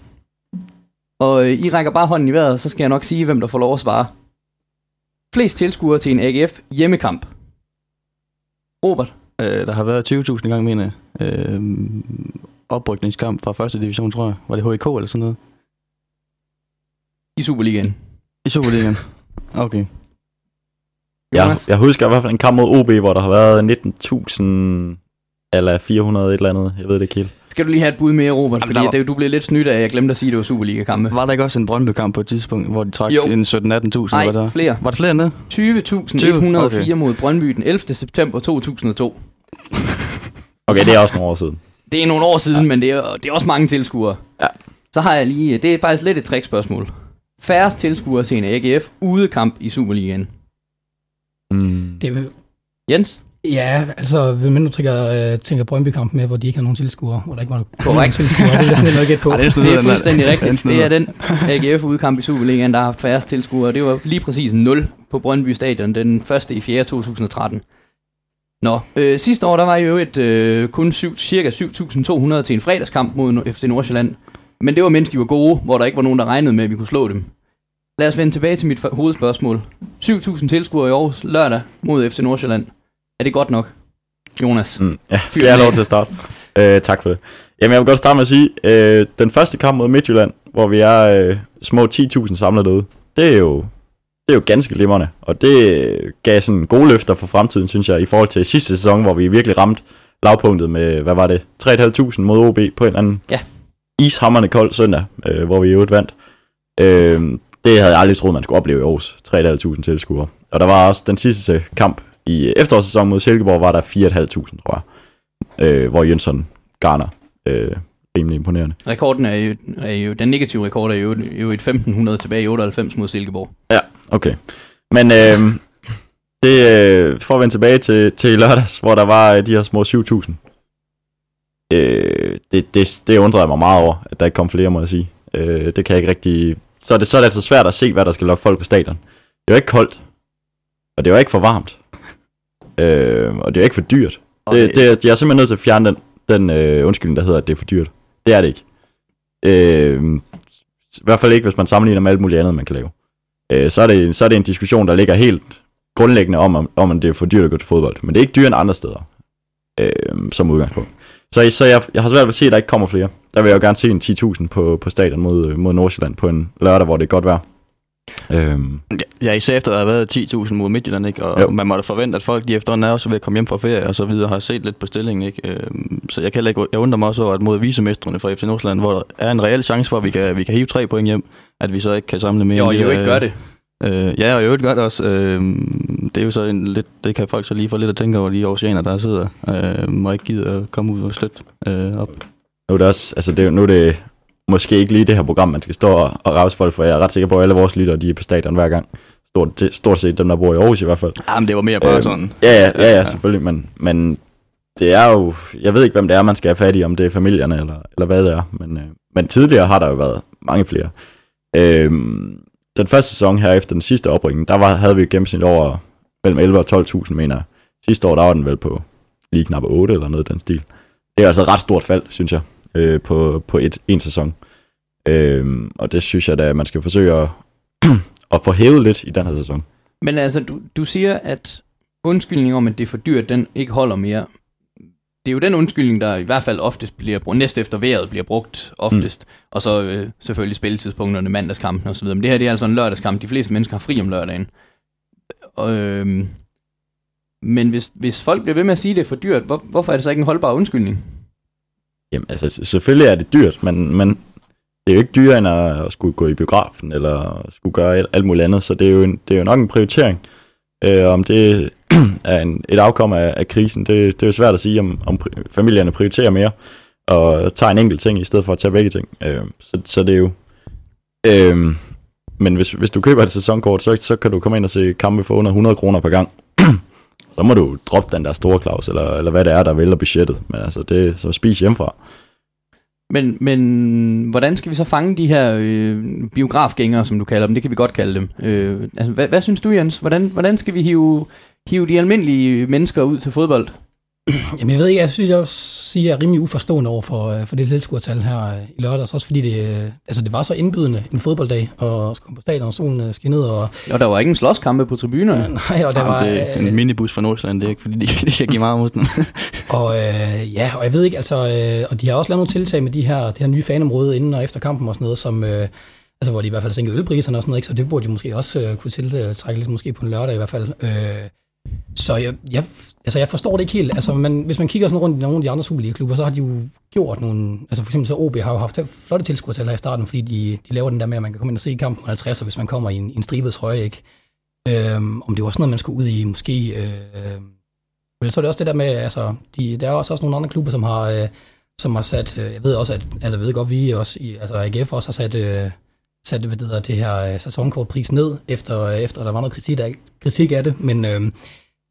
Og øh, I rækker bare hånden i vejret, så skal jeg nok sige, hvem der får lov at svare. Flest tilskuere til en AGF hjemmekamp. Robert. Øh, der har været 20.000 gang, mener jeg. Øh, oprykningskamp fra første division, tror jeg. Var det HIK eller sådan noget? I Superligaen. I Superligaen. Okay. Jeg, Jonas? jeg husker i hvert fald en kamp mod OB, hvor der har været 19.000 eller 400 et eller andet. Jeg ved det ikke helt. Skal du lige have et bud mere, Robert? Jamen, Fordi var- det, du blev lidt snydt af, at jeg glemte at sige, at det var Superliga-kampe. Var der ikke også en Brøndby-kamp på et tidspunkt, hvor de trak Jo. en 17-18.000? Nej, der? flere. Var der flere end det? 20.104 Okay. mod Brøndby den 11. september 2002. Okay, det er også nogle år siden. Det er nogle år siden, ja. men det er, det er også mange tilskuere. Ja. Så har jeg lige, det er faktisk lidt et trickspørgsmål. Færrest tilskuere til en AGF udekamp i Superligaen. Mm. Det, er- Jens? Ja, altså, men nu tænker, øh, tænker Brøndby-kamp med, hvor de ikke har nogen tilskuere, hvor der ikke var nogen Korrekt. tilskuere. Det er næsten noget gætte på. Ej, det er Det er fuldstændig Den rigtigt. snyder. Det er den AGF udekamp i Superligaen, der har haft færrest tilskuere. Det var lige præcis 0 på Brøndby Stadion den 1. i 4. 2013. Nå, øh, sidste år der var jo et øh, kun syv, cirka 7.200 til en fredagskamp mod FC Nordsjælland. Men det var mens de var gode, hvor der ikke var nogen, der regnede med, at vi kunne slå dem. Lad os vende tilbage til mit hovedspørgsmål. 7.000 tilskuere i Aarhus lørdag mod FC Nordsjælland. Er det godt nok? Jonas. Mm. Ja, skal jeg have lov til at starte? Øh, tak for det. Jamen, jeg vil godt starte med at sige, øh, den første kamp mod Midtjylland, hvor vi er øh, små 10.000 samlet derude, det er jo det er jo ganske glimrende, og det gav sådan gode løfter for fremtiden, synes jeg, i forhold til sidste sæson, hvor vi virkelig ramte lavpunktet med, hvad var det, 3.500 mod OB på en eller anden Ja. ishammerne kold søndag, øh, hvor vi jo vandt. Øh, det havde jeg aldrig troet, man skulle opleve i Aarhus, 3.500 tilskuere. Og der var også den sidste kamp i efterårssæsonen mod Silkeborg, var der 4.500, tror jeg, øh, hvor Jønsson garner øh, rimelig imponerende. Rekorden er jo, er jo, den negative rekord er jo, jo et 1500 tilbage i 98 mod Silkeborg. Okay. Men øh, det øh, at vende tilbage til, til lørdags, hvor der var øh, de her små 7.000. Øh, det, det, det undrede jeg mig meget over, at der ikke kom flere, må jeg sige. Øh, det kan jeg ikke rigtig... Så er, det, så er det altså svært at se, hvad der skal lokke folk på stadion. Det var ikke koldt, og det var ikke for varmt. Øh, og det var ikke for dyrt. Det, det, jeg er simpelthen nødt til at fjerne den, den øh, undskyldning, der hedder, at det er for dyrt. Det er det ikke. Øh, I hvert fald ikke, hvis man sammenligner med alt muligt andet, man kan lave. Øh, så, er det, så er det en diskussion, der ligger helt grundlæggende om, om, om det er for dyrt at gå til fodbold. Men det er ikke dyrere end andre steder, øh, som udgangspunkt. Så, så jeg, jeg har svært ved at se, at der ikke kommer flere. Der vil jeg jo gerne se en 10.000 på, på stadion mod, mod Nordsjælland på en lørdag, hvor det er godt vejr. Øhm, Ja, især efter der har været 10.000 mod Midtjylland, ikke? Og Jo. man måtte forvente, at folk de efterhånden er også ved at komme hjem fra ferie og så videre, har set lidt på stillingen, ikke? Øhm, Så jeg kan ikke, jeg undrer mig også over, at mod visemestrene fra FC Nordsjælland, hvor der er en reel chance for, at vi kan, vi kan hive tre point hjem, at vi så ikke kan samle mere. Jo, end jo ikke gør det. Øh, ja, og i øvrigt gør det også. Øh, det er jo så en lidt, det kan folk så lige få lidt at tænke over, de oceaner, der sidder, øh, og ikke gider at komme ud og støtte øh, op. nu er det også, altså det, er nu er det måske ikke lige det her program, man skal stå og, og rause folk for. Jeg er ret sikker på, at alle vores lyttere, de er på stadion hver gang. Stort, stort set dem, der bor i Aarhus i hvert fald. Ja, men det var mere bare Øhm, sådan. Ja, ja, ja, ja, selvfølgelig, men, men det er jo, jeg ved ikke, hvem det er, man skal have fat i, om det er familierne eller, eller hvad det er, men, øh, men tidligere har der jo været mange flere. Øh, den første sæson her efter den sidste oprykning, der var, havde vi et gennemsnit over mellem 11 og 12.000, mener jeg. Sidste år, der var den vel på lige knap 8 eller noget den stil. Det er altså et ret stort fald, synes jeg, øh, på, på et, en sæson. Øh, og det synes jeg da, man skal forsøge at, at få hævet lidt i den her sæson. Men altså, du, du siger, at undskyldningen om, at det er for dyrt, den ikke holder mere. Det er jo den undskyldning, der i hvert fald oftest bliver brugt, næst efter vejret bliver brugt oftest, mm. og så øh, selvfølgelig spilletidspunkterne, mandagskampen osv. Men det her det er altså en lørdagskamp. De fleste mennesker har fri om lørdagen. Og, øh, men hvis, hvis folk bliver ved med at sige, at det er for dyrt, hvor, hvorfor er det så ikke en holdbar undskyldning? Jamen, altså, selvfølgelig er det dyrt, men, men det er jo ikke dyrere end at, skulle gå i biografen, eller skulle gøre alt, alt muligt andet, så det er jo, en, det er jo nok en prioritering. Øh, om det er en, et afkom af, af krisen, det, det er jo svært at sige, om, om familierne prioriterer mere, og tager en enkelt ting, i stedet for at tage begge ting. Øh, så, så det er jo... Øh, men hvis, hvis du køber et sæsonkort, så, så kan du komme ind og se kampe for under 100 kroner per gang. så må du droppe den der store Claus, eller, eller hvad det er, der vælger budgettet. Men altså, det så spis hjemmefra. Men, men hvordan skal vi så fange de her øh, biografgængere, som du kalder dem? Det kan vi godt kalde dem. Øh, altså, hvad, hvad synes du, Jens? Hvordan, hvordan skal vi hive, hive de almindelige mennesker ud til fodbold? Jamen jeg ved ikke, jeg synes jeg også jeg er rimelig uforstående over for, øh, for det tilskuertal her øh, i lørdags, også fordi det, øh, altså det var så indbydende en fodbolddag, og komme på stadion, og solen skinnede. Og, og der var ikke en slåskampe på tribunerne. Nej, og der Jamen, var... det er en minibus fra Nordsjælland, det er ikke fordi, de, de kan give meget modstand. og øh, ja, og jeg ved ikke, altså, øh, og de har også lavet nogle tiltag med de her, det her nye fanområde inden og efter kampen og sådan noget, som, øh, altså hvor de i hvert fald sænker ølpriserne og sådan noget, ikke? så det burde de måske også øh, kunne tiltrække lidt, måske på en lørdag i hvert fald. Øh, så jeg, jeg, altså jeg forstår det ikke helt. Altså man, hvis man kigger sådan rundt i nogle af de andre Superliga-klubber, så har de jo gjort nogle... Altså for eksempel så OB har jo haft flotte tilskuertal her i starten, fordi de, de laver den der med, at man kan komme ind og se kampen på 50, hvis man kommer i en, en stribet trøje, ikke? Øhm, om det var sådan noget, man skulle ud i måske... Øh, men så er det også det der med, altså, de, der er også, også nogle andre klubber, som har, øh, som har sat... Øh, jeg ved også, at... Altså jeg ved godt, vi også i... Altså AGF også har sat... Øh, sat hvad det, der, det her øh, sæsonkortpris ned, efter, øh, efter der var noget kritik af, kritik af det, men, øh,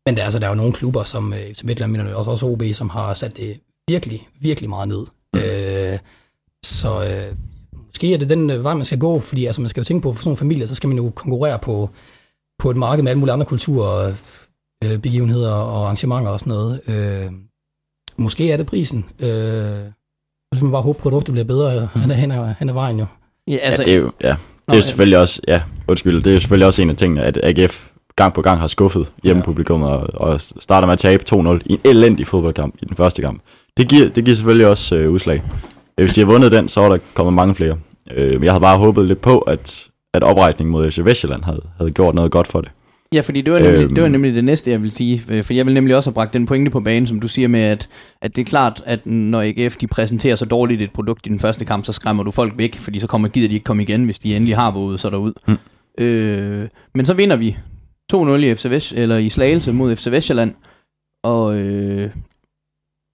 men der, altså, der er jo nogle klubber, som, øh, som Midtland, mener også, også OB, som har sat det virkelig, virkelig meget ned. Mm. Øh, så øh, måske er det den øh, vej, man skal gå, fordi altså, man skal jo tænke på, for sådan nogle familier, så skal man jo konkurrere på, på et marked med alle mulige andre kulturer, øh, begivenheder og arrangementer og sådan noget. Øh, måske er det prisen. Øh, så man bare håbe, at produktet bliver bedre mm. hen, ad, hen ad vejen jo. Ja, altså, ja, det er jo, ja. Det er jo selvfølgelig også, ja, undskyld, det er jo selvfølgelig også en af tingene, at AGF gang på gang har skuffet hjemmepublikummet og, og starter med at tabe 2-0 i en elendig fodboldkamp i den første kamp. Det giver, det giver selvfølgelig også øh, udslag. Hvis de har vundet den, så er der kommet mange flere. Øh, men jeg havde bare håbet lidt på, at, at oprejsningen mod FC Vestjylland havde, havde gjort noget godt for det. Ja, fordi det var, nemlig, øhm, det var nemlig det næste, jeg vil sige. Øh, for jeg vil nemlig også have bragt den pointe på banen, som du siger med, at, at det er klart, at når AGF de præsenterer så dårligt et produkt i den første kamp, så skræmmer du folk væk, fordi så kommer, gider de ikke komme igen, hvis de endelig har våget så derud. Mm. Øh, men så vinder vi 2-0 i, FC Vest, eller i Slagelse mod FC Vestjylland, og, øh,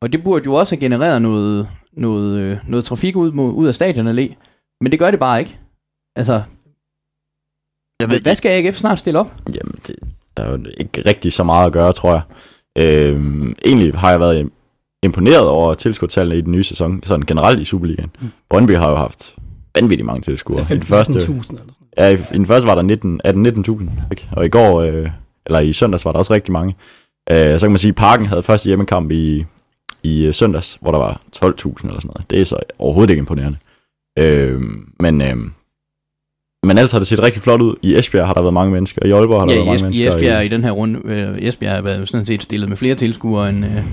og det burde jo også have genereret noget, noget, øh, noget trafik ud, mod, ud af stadion allé, men det gør det bare ikke. Altså, jeg ved, hvad skal AGF snart stille op? Jamen, det er jo ikke rigtig så meget at gøre, tror jeg. Øhm, egentlig har jeg været imponeret over tilskuertallene i den nye sæson, sådan generelt i Superligaen. Mm. Brøndby har jo haft vanvittigt mange tilskuere. Ja, 15.000 eller sådan Ja, i, i den første var der 19, 18-19.000, ikke? og i går, øh, eller i søndags var der også rigtig mange. Øh, så kan man sige, at Parken havde første hjemmekamp i, i øh, søndags, hvor der var 12.000 eller sådan noget. Det er så overhovedet ikke imponerende. Øh, men, øh, men ellers har det set rigtig flot ud. I Esbjerg har der været mange mennesker, i Aalborg har der ja, været mange Esbjerg, mennesker. I Esbjerg i, den her runde, øh, Esbjerg har været sådan set stillet med flere tilskuere end, øh,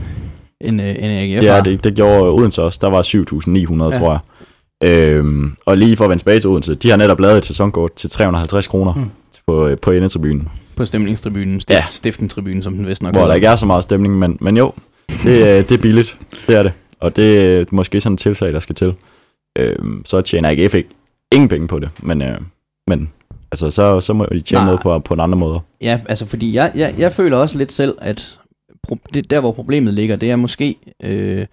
end, øh, end AGF Ja, det, det gjorde Odense også. Der var 7.900, ja. tror jeg. Øhm, og lige for at vende tilbage til Odense, de har netop lavet et sæsonkort til 350 kroner mm. på, på endetribunen. På stemningstribunen, stif, ja. stiftentribunen, som den vist nok Hvor der ikke er så meget stemning, men, men jo, det, det er billigt, det er det. Og det er måske sådan et tiltag, der skal til. Øhm, så tjener AGF ikke ingen penge på det, men, øh, men altså, så, så må de tjene Nej. noget på, på en anden måde. Ja, altså fordi jeg, jeg, jeg føler også lidt selv, at det, der hvor problemet ligger, det er måske, øh,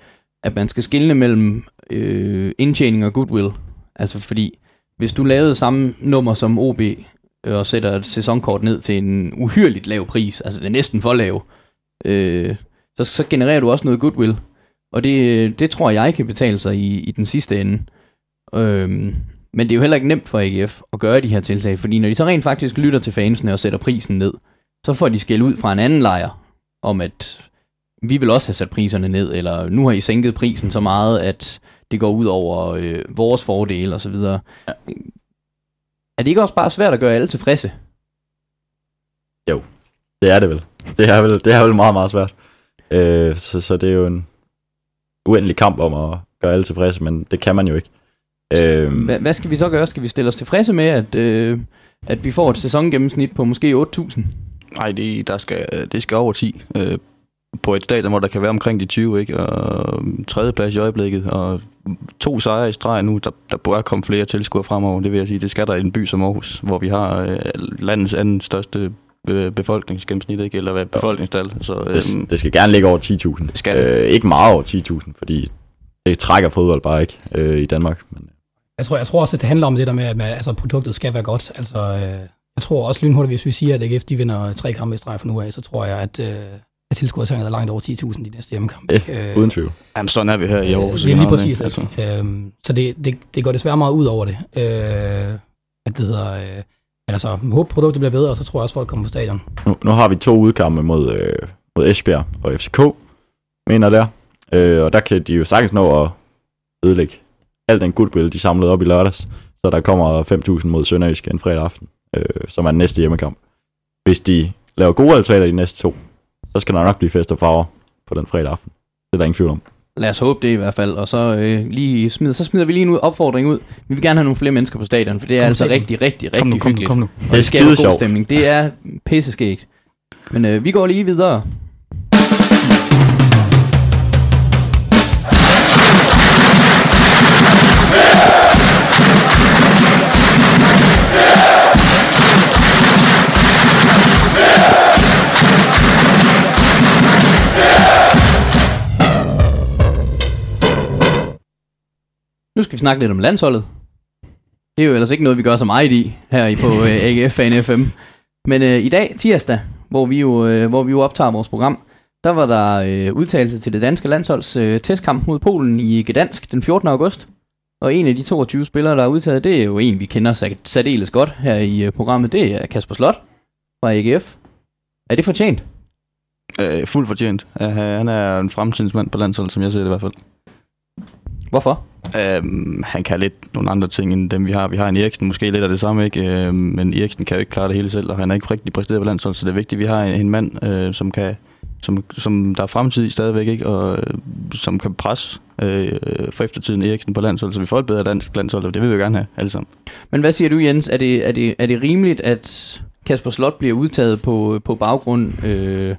at man skal skille mellem øh, indtjening og goodwill. Altså fordi, hvis du lavede samme nummer som OB, øh, og sætter et sæsonkort ned til en uhyrligt lav pris, altså det er næsten for lav, øh, så, så genererer du også noget goodwill. Og det, det tror jeg kan betale sig i, i den sidste ende. Øhm, men det er jo heller ikke nemt for AGF at gøre de her tiltag, fordi når de så rent faktisk lytter til fansene og sætter prisen ned, så får de skæld ud fra en anden lejr, om at vi vil også have sat priserne ned, eller nu har I sænket prisen så meget, at det går ud over øh, vores fordele osv. Ja. Er det ikke også bare svært at gøre alle tilfredse? Jo, Det er det vel. Det er vel, det er vel meget, meget svært. Øh, så, så det er jo en uendelig kamp om at gøre alle tilfredse, men det kan man jo ikke. Øh, Hvad, hvad skal vi så gøre? Skal vi stille os tilfredse med, at, øh, at vi får et sæsongennemsnit på måske 8.000? Nej, det, der skal, det skal over 10. Øh, på et stadion, hvor der kan være omkring de 20, ikke? Og tredjeplads i øjeblikket, og to sejre i streg nu, der, der bør komme flere tilskuere fremover, det vil jeg sige. Det skal der i en by som Aarhus, hvor vi har øh, landets anden største be- befolkningsgennemsnit, ikke? eller hvad befolkningstal. Så, øh, det, det skal gerne ligge over 10.000. Det skal det. øh, Ikke meget over 10.000, fordi det trækker fodbold bare ikke øh, i Danmark. Men, Jeg tror, jeg tror også, at det handler om det der med, at altså, produktet skal være godt. Altså, øh, jeg tror også lynhurtigt, hvis vi siger, at AGF de vinder tre kampe i streg fra nu af, så tror jeg, at, øh, at tilskuertallet er langt over 10.000 i næste hjemmekamp. Ja, ikke? Øh, uden tvivl. Jamen, sådan er vi her i Aarhus. Det er lige præcis. Altså. Øhm, så det, det, det går desværre meget ud over det. Øh, at det hedder, øh, men altså, jeg håber produktet bliver bedre, og så tror jeg også, folk kommer på stadion. Nu, nu har vi to udkampe mod, øh, mod Esbjerg og FCK, mener der. Øh, og der kan de jo sagtens nå at ødelægge al den goodwill, de samlede op i lørdags. Så der kommer 5.000 mod Sønderjysk en fredag aften, øh, som er den næste hjemmekamp. Hvis de laver gode resultater i de næste to, så skal der nok blive fest og farver på den fredag aften. Det er der ingen tvivl om. Lad os håbe det i hvert fald, og så, øh, lige smid, så smider vi lige en opfordring ud. Vi vil gerne have nogle flere mennesker på stadion, for det er Kom altså stadion. rigtig, rigtig, rigtig Kom nu, kom hyggeligt. kom nu. Og Det er det skaber god stemning. Det er pisseskægt. Men øh, vi går lige videre. Nu skal vi snakke lidt om landsholdet. Det er jo ellers ikke noget, vi gør så meget i her i på øh, AGF Fan FM. Men øh, i dag, tirsdag, hvor vi, jo, øh, hvor vi jo optager vores program, der var der øh, udtalelse til det danske landsholds øh, testkamp mod Polen i Gdansk den 14. august. Og en af de 22 spillere, der er udtaget, det er jo en, vi kender sær- særdeles godt her i øh, programmet. Det er Kasper Slot fra AGF. Er det fortjent? Øh, fuldt fortjent. Uh, han er en fremtidsmand på landsholdet, som jeg ser det i hvert fald. Hvorfor? Um, han kan lidt nogle andre ting, end dem vi har. Vi har en Eriksen, måske lidt af det samme, ikke? Uh, men Eriksen kan jo ikke klare det hele selv, og han er ikke rigtig præsteret på landsholdet, så det er vigtigt, at vi har en, en mand, uh, som kan som, som der er fremtid i stadigvæk, ikke? og øh, som kan presse øh, for eftertiden Eriksen på landsholdet, så vi får et bedre dansk landshold, og det vil vi jo gerne have, alle sammen. Men hvad siger du, Jens? Er det, er det, er det rimeligt, at Kasper Slot bliver udtaget på, på baggrund øh,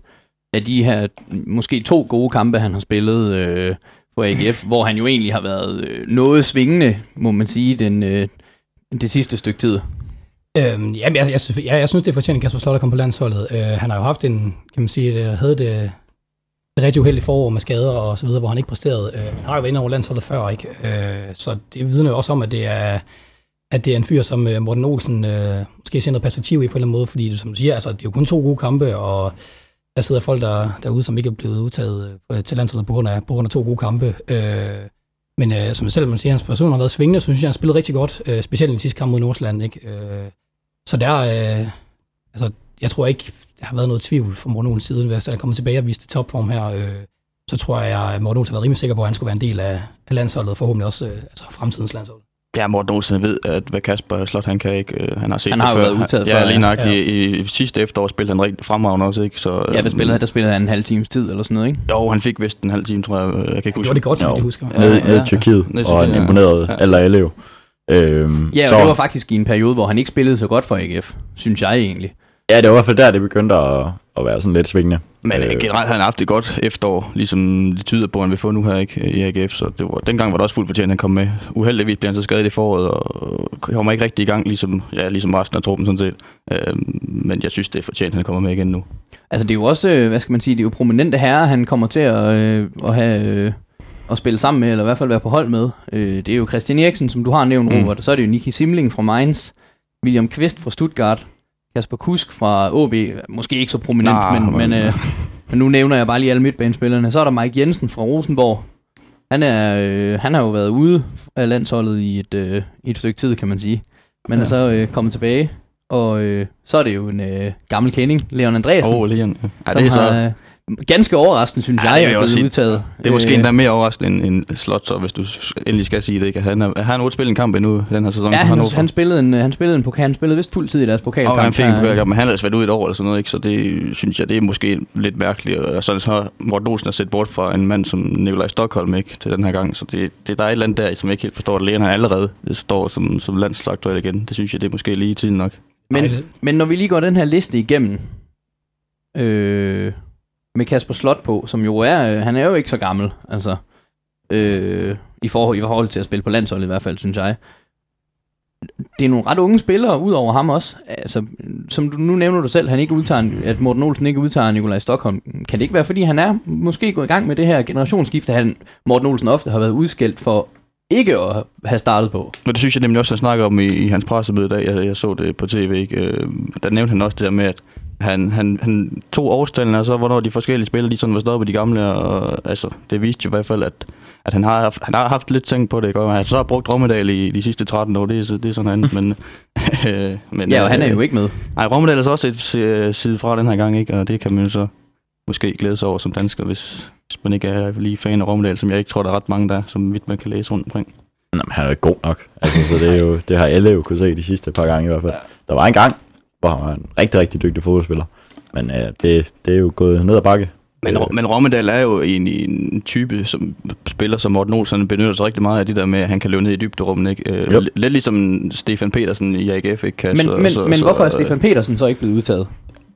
af de her måske to gode kampe, han har spillet øh, på AGF, hvor han jo egentlig har været øh, noget svingende, må man sige, den, øh, det sidste stykke tid? Øhm, jamen, jeg, jeg, synes, jeg, jeg synes, det er fortjent, at Kasper Slot at komme på landsholdet. Øh, han har jo haft en, kan man sige, det, havde det, et rigtig uheldigt forår med skader og så videre, hvor han ikke præsterede. Øh, han har jo været inde over landsholdet før, ikke? Øh, så det vidner jo også om, at det er, at det er en fyr, som øh, Morten Olsen øh, måske ser noget perspektiv i på en eller anden måde, fordi som du siger, altså, det er jo kun to gode kampe, og der sidder folk der, derude, som ikke er blevet udtaget øh, til landsholdet på grund af, på grund af to gode kampe. Øh, men øh, som selv man siger, hans person har været svingende, så synes jeg, han spillede spillet rigtig godt, øh, specielt i den sidste kamp mod Nordsjælland. Ikke? Øh, så der, øh, altså, jeg tror ikke, der har været noget tvivl fra Morten Olsen siden, hvis han kommer tilbage og viste topform her, øh, så tror jeg, at Morten Olsen har været rimelig sikker på, at han skulle være en del af, af landsholdet, og forhåbentlig også øh, altså fremtidens landshold. Ja, Morten Olsen ved, at hvad Kasper Slot, han kan ikke. Øh, han har set Han det har jo før. været udtaget ja, før, Ja, lige nok. Ja. I, I, sidste efterår spillede han rigtig fremragende også, ikke? Så, Ja, der øhm, spillede, der spillede han en halv times tid eller sådan noget, ikke? Jo, han fik vist en halv time, tror jeg. Jeg kan ikke Det huske. var det godt, som Jo. jeg husker. Nede, ja. nede i Tyrkiet, Nede og en Tyrkiet, ja. imponeret Ja. eller elev. Øhm, Ja, og så, det var faktisk i en periode, hvor han ikke spillede så godt for AGF, synes jeg egentlig. Ja, det var i hvert fald der, det begyndte at, at være sådan lidt svingende. Men øh, Øh. generelt har han haft et godt efterår, ligesom det tyder på, at han vil få nu her ikke, i AGF. Så det var, dengang var det også fuldt fortjent, at han kom med. Uheldigvis blev han så skadet i foråret, og kommer ikke rigtig i gang, ligesom, ja, ligesom resten af truppen sådan set. Øh, men jeg synes, det er fortjent, at han kommer med igen nu. Altså det er jo også, øh, hvad skal man sige, det er jo prominente herrer, han kommer til at, øh, at have... Øh, at spille sammen med, eller i hvert fald være på hold med. Øh, det er jo Christian Eriksen, som du har nævnt, Mm. Robert. Så er det jo Niki Simling fra Mainz, William Kvist fra Stuttgart, Kasper Kusk fra OB, måske ikke så prominent, Nej, men, men, øh, Men nu nævner jeg bare lige alle midtbanespillerne. Så er der Mike Jensen fra Rosenborg. Han, er, øh, han har jo været ude af landsholdet i et, øh, i et stykke tid, kan man sige. Men ja. er så øh, kommet tilbage. Og øh, så er det jo en øh, gammel kending, Leon Andreasen. Åh, oh, Leon. Ja, det er så... har, øh, ganske overraskende, synes Ja, jeg, det er jeg også udtaget. Det er måske Øh, endda mere overraskende end, end Slot, så hvis du endelig skal sige det. Ikke? Han har, han har nu spillet en kamp endnu den her sæson. Ja, for han, Hannover. han, spillede en, han spillede en pokal, han spillede vist fuld tid i deres pokalkamp. Og han fik en pokalkamp, men han har været ude et år eller sådan noget, ikke? så det synes jeg, det er måske lidt mærkeligt. Og sådan så har Morten Olsen har set bort fra en mand som Nikolaj Stockholm ikke, til den her gang, så det, det der er et eller andet der, som jeg ikke helt forstår. Lægen har allerede det står som, som landslagsaktuel igen. Det synes jeg, det er måske lige i tiden nok. Men, Ej, det- men når vi lige går den her liste igennem, øh, med Kasper Slot på, som jo er, øh, han er jo ikke så gammel, altså, øh, i, forhold, i forhold til at spille på landsholdet i hvert fald, synes jeg. Det er nogle ret unge spillere, ud over ham også. Altså, som du, nu nævner du selv, han ikke udtager, at Morten Olsen ikke udtager Nikolaj Stockholm. Kan det ikke være, fordi han er måske gået i gang med det her generationsskifte, han, Morten Olsen ofte har været udskældt for ikke at have startet på? Og det synes jeg nemlig også, han snakker om i, i hans pressemøde i dag. Jeg, jeg så det på tv. Ikke? Øh, der nævnte han også det der med, at han, han, han tog årstallene, og så hvornår de forskellige spillere, de sådan var stoppet de gamle. Og, altså, det viste jo i hvert fald, at, at han, har haft, han har haft lidt tænkt på det. Ikke? Og han har så brugt Rommedal i de sidste 13 år, det er, så- det er sådan andet. men, øh, men, Ja, og han er øh, jo ikke med. Nej, Rommedal er så også et si- side fra den her gang, ikke? og det kan man jo så måske glæde sig over som dansker, hvis, hvis man ikke er lige fan af Rommedal, som jeg ikke tror, der er ret mange der, er, som vidt man kan læse rundt omkring. Nå, men han er jo ikke god nok. Altså, så det, er jo, det har alle jo kunne se de sidste par gange i hvert fald. Der var en gang, hvor han var en rigtig, rigtig dygtig fodboldspiller. Men øh, det, det er jo gået ned ad bakke. Men, men Rommedal er jo egentlig en type, som spiller som Morten Olsen benytter sig rigtig meget af det der med, at han kan løbe ned i dybderummet. Ikke? Øh, lidt ligesom Stefan Petersen i AGF ikke kan. Men, så, men, så, men så, hvorfor er Stefan Petersen så ikke blevet udtaget?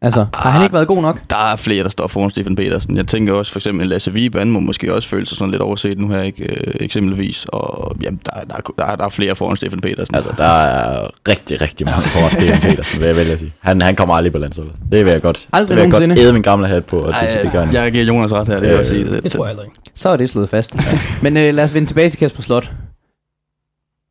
Altså, har han ikke været god nok? Der er flere, der står foran Stefan Petersen. Jeg tænker også for eksempel, Lasse Vibe, han må måske også føle sig sådan lidt overset nu her, ikke? Øh, eksempelvis. Og jamen, der, der, der, er- der er flere foran Stefan Petersen. Altså, der er rigtig, rigtig mange for Stefan Petersen, vil jeg vælge at sige. Han, han kommer aldrig på landsholdet. Det vil jeg godt. Aldrig det vil jeg godt æde min gamle hat på, og det, Ej, det gør han. jeg giver Jonas ret her, det vil Øh, jeg sige. Det, Det tror jeg ikke. Så er det slået fast. Men øh, lad os vende tilbage til Kasper Slot.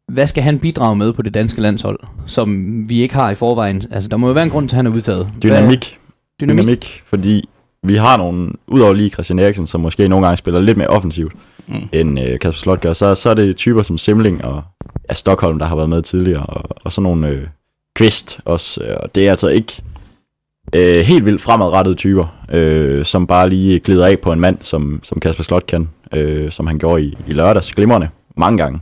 Hvad skal han bidrage med på det danske landshold, som vi ikke har i forvejen? Altså, der må jo være en grund til, at han er udtaget. Hvad- Dynamik. Dynamik. Dynamik, fordi vi har nogle, udover lige Christian Eriksen, som måske nogle gange spiller lidt mere offensivt, Mm. end øh, Kasper Slot gør, så, så er det typer som Simling og ja, Stockholm, der har været med tidligere, og, og sådan nogle øh, Kvist også, øh, og det er altså ikke øh, helt vildt fremadrettede typer, øh, som bare lige glider af på en mand, som, som Kasper Slot kan, øh, som han gjorde i, i lørdags, glimrende, mange gange,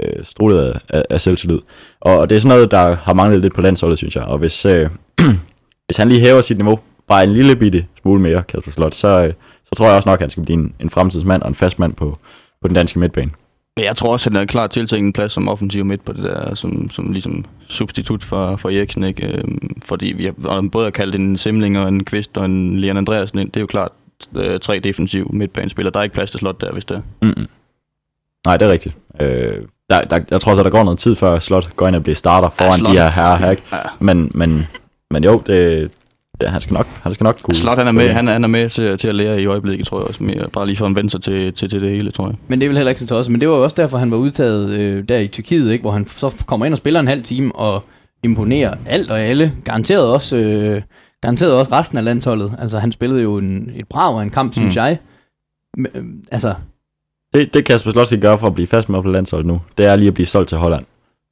øh, strulet af, af, af selvtillid. Og, og det er sådan noget, der har manglet lidt på landsholdet, synes jeg, og hvis, øh, hvis han lige hæver sit niveau, bare en lille bitte smule mere, Kasper Slot, så, øh, så tror jeg også nok, at han skal blive en, en fremtidsmand og en fast mand på, på den danske midtbane. Men Jeg tror også, at han er klar tiltænkt en plads som offensiv midt på det der, som, som ligesom substitut for, for Eriksen, ikke? Øhm, fordi vi har både kaldt en Simling og en Kvist og en Leon Andreasen ind. Det er jo klart øh, tre defensiv midtbanespillere. Der er ikke plads til slot der, hvis det er. Mm-mm. Nej, det er rigtigt. Øh, der, der, jeg tror så, der går noget tid, før Slot går ind og bliver starter foran Slot- de her herrer her, ikke? Ja. Men, men, men jo, det, det, han, skal nok, han skal nok kunne... Slot han er med, han, er- han er med til, til at lære i øjeblikket, tror jeg også. Mere, bare lige for at vende sig til, til, til det hele, tror jeg. Men det er vel heller ikke så tosset. Men det var jo også derfor, han var udtaget øh, der i Tyrkiet, ikke? hvor han så kommer ind og spiller en halv time og imponerer alt og alle. Garanteret også, øh, garanteret også resten af landsholdet. Altså, han spillede jo en, et brag af en kamp, synes Mm. jeg. Men, øh, altså, Det, det Kasper Slot skal gøre for at blive fastmand på landsholdet nu, det er lige at blive solgt til Holland.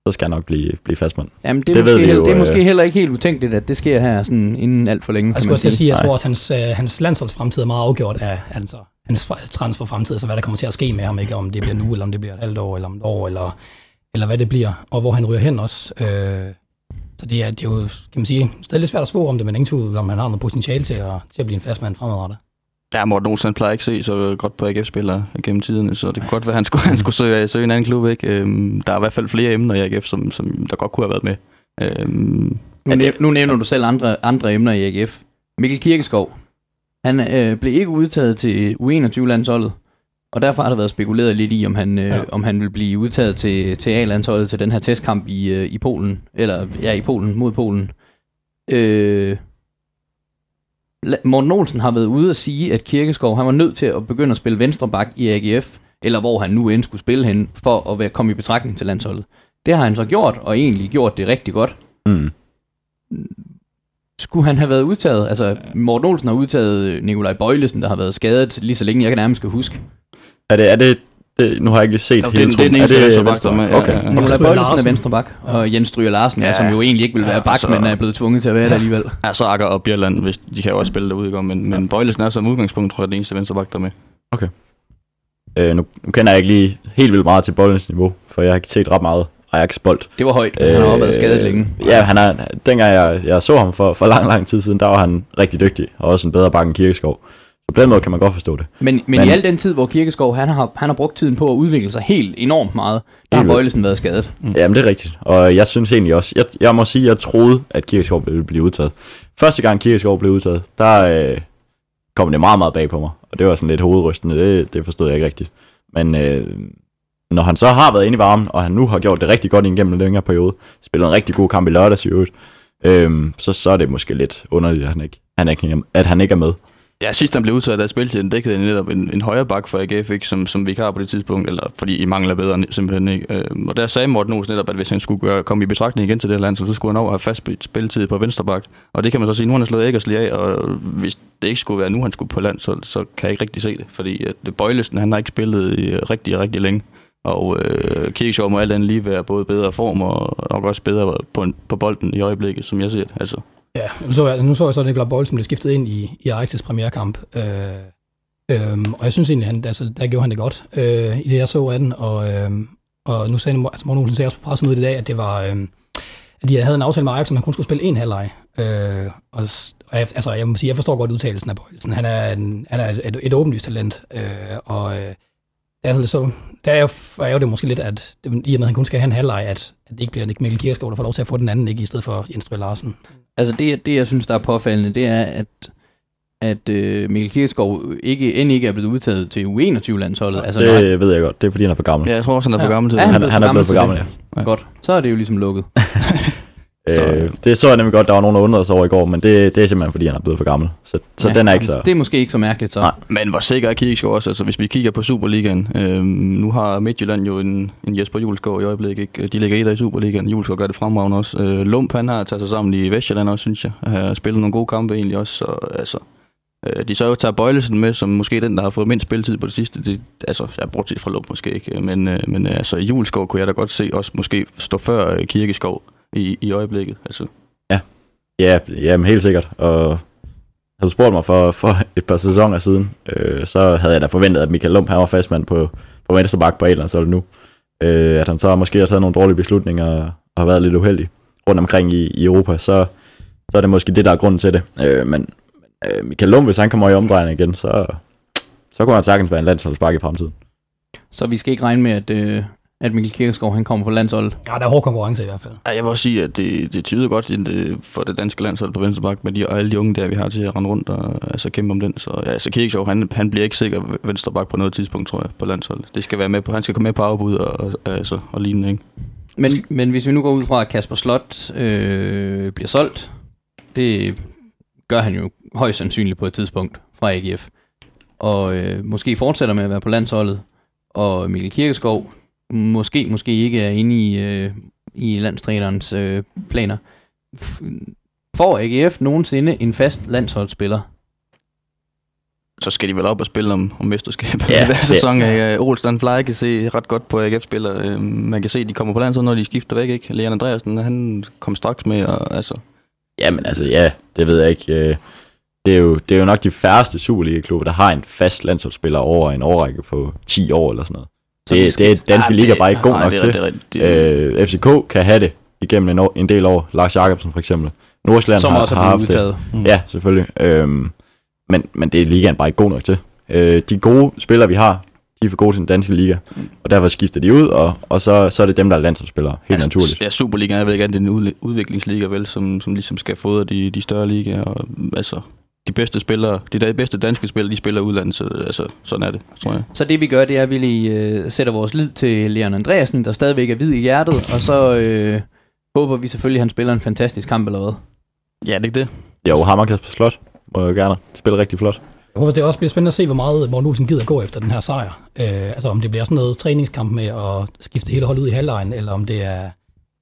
Så skal han nok blive, blive fastmand. jamen, det, er Det ved måske, vi heller, jo, det er øh. måske heller ikke helt utænkeligt, at det sker her sådan inden alt for længe. Jeg kan skulle også at sige, jeg Nej. tror også, hans, øh, hans landsholdsfremtid er meget afgjort af altså, hans transferfremtid, så hvad der kommer til at ske med ham, ikke om det bliver nu, eller om det bliver et halvt år, eller om et år, eller, eller hvad det bliver, og hvor han ryger hen også. Øh, så det er, det er jo, kan man sige, stadig lidt svært at spå om det, men ingen tvivl, om han har noget potentiale til at, til at blive en fast mand fremadrettet. Ja, Morten Olsen han plejer ikke se så godt på AGF-spillere gennem tiderne, så det kunne godt være, at han skulle, han skulle søge, søge en anden klub. Ikke? Øhm, der er i hvert fald flere emner i AGF, som, som der godt kunne have været med. Øhm, Nu, næv- nu nævner du selv andre, andre emner i AGF. Mikkel Kirkeskov, han øh, blev ikke udtaget til U21-landsholdet, og derfor har der været spekuleret lidt i, om han, øh, Ja. om han vil blive udtaget til, til A-landsholdet til den her testkamp i, øh, i Polen, eller ja, i Polen, mod Polen. Øh, Morten Olsen har været ude at sige, at Kirkeskov han var nødt til at begynde at spille venstre bak i AGF, eller hvor han nu end skulle spille hen, for at være, komme i betragtning til landsholdet. Det har han så gjort, og egentlig gjort det rigtig godt. Mm. skulle han have været udtaget? Altså, Morten Olsen har udtaget Nikolaj Bøjlesen, der har været skadet lige så længe, jeg kan nærmest huske. Er det, er det, det nu har jeg ikke lige set Nå, hele det- det er den eneste det venstre bak, der er med, ja, Okay. ja, ja. Stryger Bøjlesen er venstre bak, og Jens Stryger Larsen, ja. Ja. som jo egentlig ikke ville være Ja, bak, så- men er blevet tvunget til at være der alligevel. Ja, så Akker og Bjerland, hvis de kan jo også spille derude, men, men Bøjlesen er som udgangspunkt, tror jeg, den eneste venstreback, der er med. Øh, nu, nu kender jeg ikke lige helt vildt meget til boldens niveau, for jeg har ikke set ret meget Ajax bold. Det var højt. Han har også været skadet længe. Ja, han er, dengang jeg, jeg så ham for, for lang, lang tid siden, der var han rigtig dygtig, og også en bedre bak end Kirkeskov. Så på den måde kan man godt forstå det. Men, men, Men- i al den tid, hvor Kirkeskov han har, han har brugt tiden på at udvikle sig helt enormt meget, der har. Bøjlesen været skadet. Mm. Jamen, det er rigtigt. Og jeg synes egentlig også, jeg, jeg må sige, jeg troede, at Kirkeskov ville blive udtaget. Første gang Kirkeskov blev udtaget, der øh, kom det meget, meget bag på mig. Og det var sådan lidt hovedrystende, det, det forstod jeg ikke rigtigt. Men øh, når han så har været inde i varmen, og han nu har gjort det rigtig godt igennem en længere periode, spillet en rigtig god kamp i lørdags i øvrigt, øh, så, så er det måske lidt underligt, at han ikke, han ikke, at han ikke er med. Ja, sidst han blev udtaget af spiltiden, dækkede han netop en, en højre bak for AGF, ikke, som, som vikar på det tidspunkt, eller fordi I mangler bedre simpelthen ikke. Øh, og der sagde Morten Olsen netop, at hvis han skulle gøre, komme i betragtning igen til det her land, så, så skulle han over have fast spilletid på venstre bak. Og det kan man så sige, nu har han slået Eggersli af, og hvis det ikke skulle være nu, han skulle på land, så, så kan jeg ikke rigtig se det. Fordi at det Bøjlesen, han har ikke spillet i rigtig, rigtig længe. Og øh, Kirkeshaw må alt andet lige være både bedre form og, og også bedre på, en, på bolden i øjeblikket, som jeg ser det. Altså, Ja, nu så jeg, nu så jeg så, at Nikolaj Bøjlesen blev skiftet ind i, i Ajax' premierkamp. Øh, øhm, og jeg synes egentlig, han, altså, der gjorde han det godt øh, i det, jeg så af den. Og, øh, og nu sagde altså, Morten Olsen sagde også på pressemødet i dag, at det var... Øh, at de havde en aftale med Ajax, om han kun skulle spille en halvleg. Øh, og, og jeg, altså, jeg må sige, jeg forstår godt udtalelsen af Bøjelsen. Han er, en, han er et, et, et åbenlyst talent. Øh, og øh, der er, så, der er, jo, er jo det måske lidt, at det, i og med, at han kun skal have en halvleg, at, at det ikke bliver Nick Mikkel Kiersgaard, der får lov til at få den anden, ikke i stedet for Jens Stryger Larsen. Altså det, det, jeg synes, der er påfaldende, det er, at, at øh, Mikkel Kirkeskov ikke, end ikke er blevet udtaget til U21-landsholdet. Altså, det nej, ved jeg godt, det er fordi han er for gammel. ja, jeg tror også, han er for gammel til Ja, det. han, blevet han for er blevet for gammel ja. godt. Så er det jo ligesom lukket. Så- Øh, det så jeg nemlig godt, der var nogen, der undrede sig over i går, men det, det er simpelthen, fordi han er blevet for gammel. Så, så Ja, den er ikke så... Det er måske ikke så mærkeligt så. Nej. Men hvor sikker er Kirkegaard også? Altså, hvis vi kigger på Superligaen, øhm, nu har Midtjylland jo en, en Jesper Julesgaard i øjeblikket. Ikke? De ligger der i Superligaen. Julesgaard gør det fremragende også. Øh, Lump, han har taget sig sammen i Vestjylland også, synes jeg. Har spillet nogle gode kampe egentlig også. Så, altså, øh, de så jo tager Bøjlesen med, som måske den, der har fået mindst spilletid på det sidste. Det, altså, jeg har brugt det fra Lump måske ikke. Men, øh, men øh, altså, Julesgaard kunne jeg da godt se også måske stå før øh, Kirkeskov i, i øjeblikket. Altså, Ja, jamen helt sikkert. Og havde du spurgt mig for, for et par sæsoner siden, øh, så havde jeg da forventet, at Michael Lump han var fastmand på, på venstre bak på et eller andet, så det nu. Øh, at han så måske har taget nogle dårlige beslutninger og har været lidt uheldig rundt omkring i, i Europa, så, så er det måske det, der er grunden til det. Øh, men øh, Michael Lump, hvis han kommer i omdrejning igen, så, så kunne han sagtens være en landsholdsbak i fremtiden. Så vi skal ikke regne med, at, øh, at Mikkel Kirkeskov han kommer på landsholdet. Ja, der er hård konkurrence i hvert fald. Ja, jeg vil også sige, at det, det tyder godt ind det, for det danske landshold på Venstrebak med de, og alle de unge der, vi har til at rende rundt og altså, kæmpe om den. Så ja, altså Kirkegaard, han, han bliver ikke sikker Venstrebak på noget tidspunkt, tror jeg, på landsholdet. Det skal være med på, han skal komme med på afbud og, og, altså, og lignende, ikke? Men, men hvis vi nu går ud fra, at Kasper Slot øh, bliver solgt, det gør han jo højst sandsynligt på et tidspunkt fra AGF, og øh, måske fortsætter med at være på landsholdet, og Mikkel Kirkeskov måske, måske ikke er inde i, øh, i landstrænerens øh, planer. F- Får AGF nogensinde en fast landsholdsspiller? Så skal de vel op og spille om, om mesterskab Ja, hver sæson. Ja. Olsen Fly kan se ret godt på AGF-spillere. Øh, Man kan se, at de kommer på landsholdet, når de skifter væk. Ikke? Leon Andreasen, han kom straks med. Og, altså, Jamen altså, ja, det ved jeg ikke. Øh, Det er jo, det er jo nok de færreste Superliga-klubber, der har en fast landsholdsspiller over en årrække på 10 år eller sådan noget. Så Det, skal- det er danske Ja, liga det- bare ikke god nej, nok det til. Det det er, Øh, FCK kan have det igennem en, år, en del år. Lars Jakobsen for eksempel. Nordsjælland som har, også har haft det. Mm. Ja, selvfølgelig. Øhm, men, men det er ligaen bare ikke god nok til. Øh, de gode spillere, vi har, de er for gode til den danske liga. Og derfor skifter de ud, og, og så, så er det dem, der er landsholdsspillere. Helt altså, naturligt. Ja, Superligaen er vel ikke andet end en udle- udviklingsliga, vel, som, som ligesom skal fodre de, de større ligaer. Og, altså, de bedste spillere, de der bedste danske spillere, de spiller udlandet, så altså, sådan er det, tror jeg. Så det vi gør, det er, at vi lige øh, sætter vores lid til Leon Andreasen, der stadigvæk er hvid i hjertet, og så øh, håber vi selvfølgelig, at han spiller en fantastisk kamp eller hvad. Ja, det er ikke det. Jo, Hammer Kasper Slot må jo gerne spille rigtig flot. Jeg håber, det også bliver spændende at se, hvor meget Morten Olsen gider gå efter den her sejr. Øh, altså om det bliver sådan noget træningskamp med at skifte hele holdet ud i halvlejen, eller om det er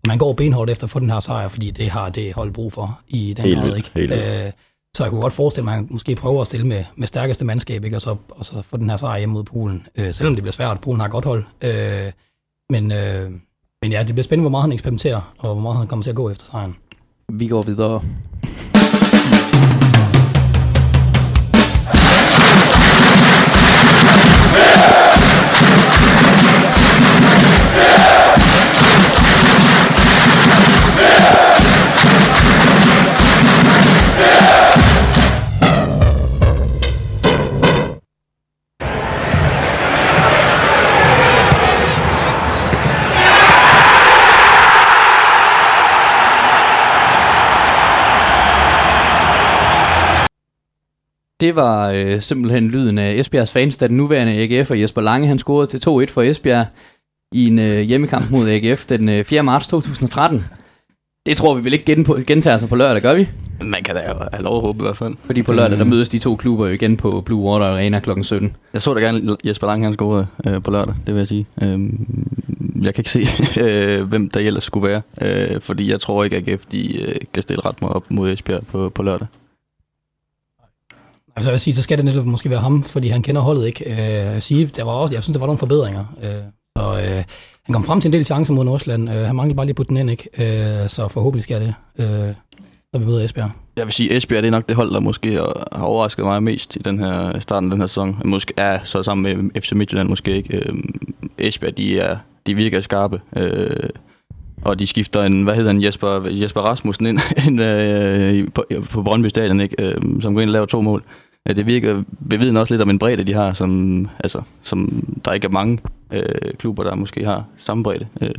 man går benhårdt efter at få den her sejr, fordi det har det hold brug for i den Helt grad, ikke? helt. Øh, så jeg kunne godt forestille mig, at man måske prøver at stille med, med stærkeste mandskab, ikke? Og, så, og så få den her sejr hjemme mod Polen. Øh, selvom det bliver svært, Polen har et godt hold. Øh, men, øh, men ja, det bliver spændende, hvor meget han eksperimenterer, og hvor meget han kommer til at gå efter sejren. Vi går videre. Det var øh, simpelthen lyden af Esbjergs fans, da den nuværende AGF og Jesper Lange han scorede til 2-1 for Esbjerg i en øh, hjemmekamp mod AGF den øh, 4. marts 2013. Det tror vi vel ikke gen på, gentager sig på lørdag, gør vi? Man kan da have lov at håbe i hvert fald. Fordi på lørdag, der mødes de to klubber jo igen på Blue Water Arena kl. 17. Jeg så da gerne Jesper Lange, han scorede øh, på lørdag, det vil jeg sige. Øhm, jeg kan ikke se, øh, hvem der ellers skulle være, øh, fordi jeg tror ikke, at AGF de, øh, kan stille ret meget op mod Esbjerg på, på lørdag. Altså jeg vil sige, så skal det netop måske være ham, fordi han kender holdet ikke. Øh, jeg, sige, der var også, jeg synes, der var nogle forbedringer. Øh, og øh, han kom frem til en del chancer mod Nordsjælland. Øh, han manglede bare lige på putte den ind, ikke? Øh, så forhåbentlig sker det, øh, når vi møder Esbjerg. Jeg vil sige, at Esbjerg det er nok det hold, der måske har overrasket mig mest i den her starten af den her sæson. Måske er så sammen med FC Midtjylland måske ikke. Øhm, Esbjerg, de, er, de virker skarpe. Øh, og de skifter en, hvad hedder han, Jesper, Jesper Rasmussen ind, ind øh, på, på Brøndby Stadion, ikke? Øh, som går ind og laver to mål. Ja, det virker bevidende også lidt om en bredde, de har, som, altså, som der ikke er mange øh, klubber, der måske har samme bredde. Øh.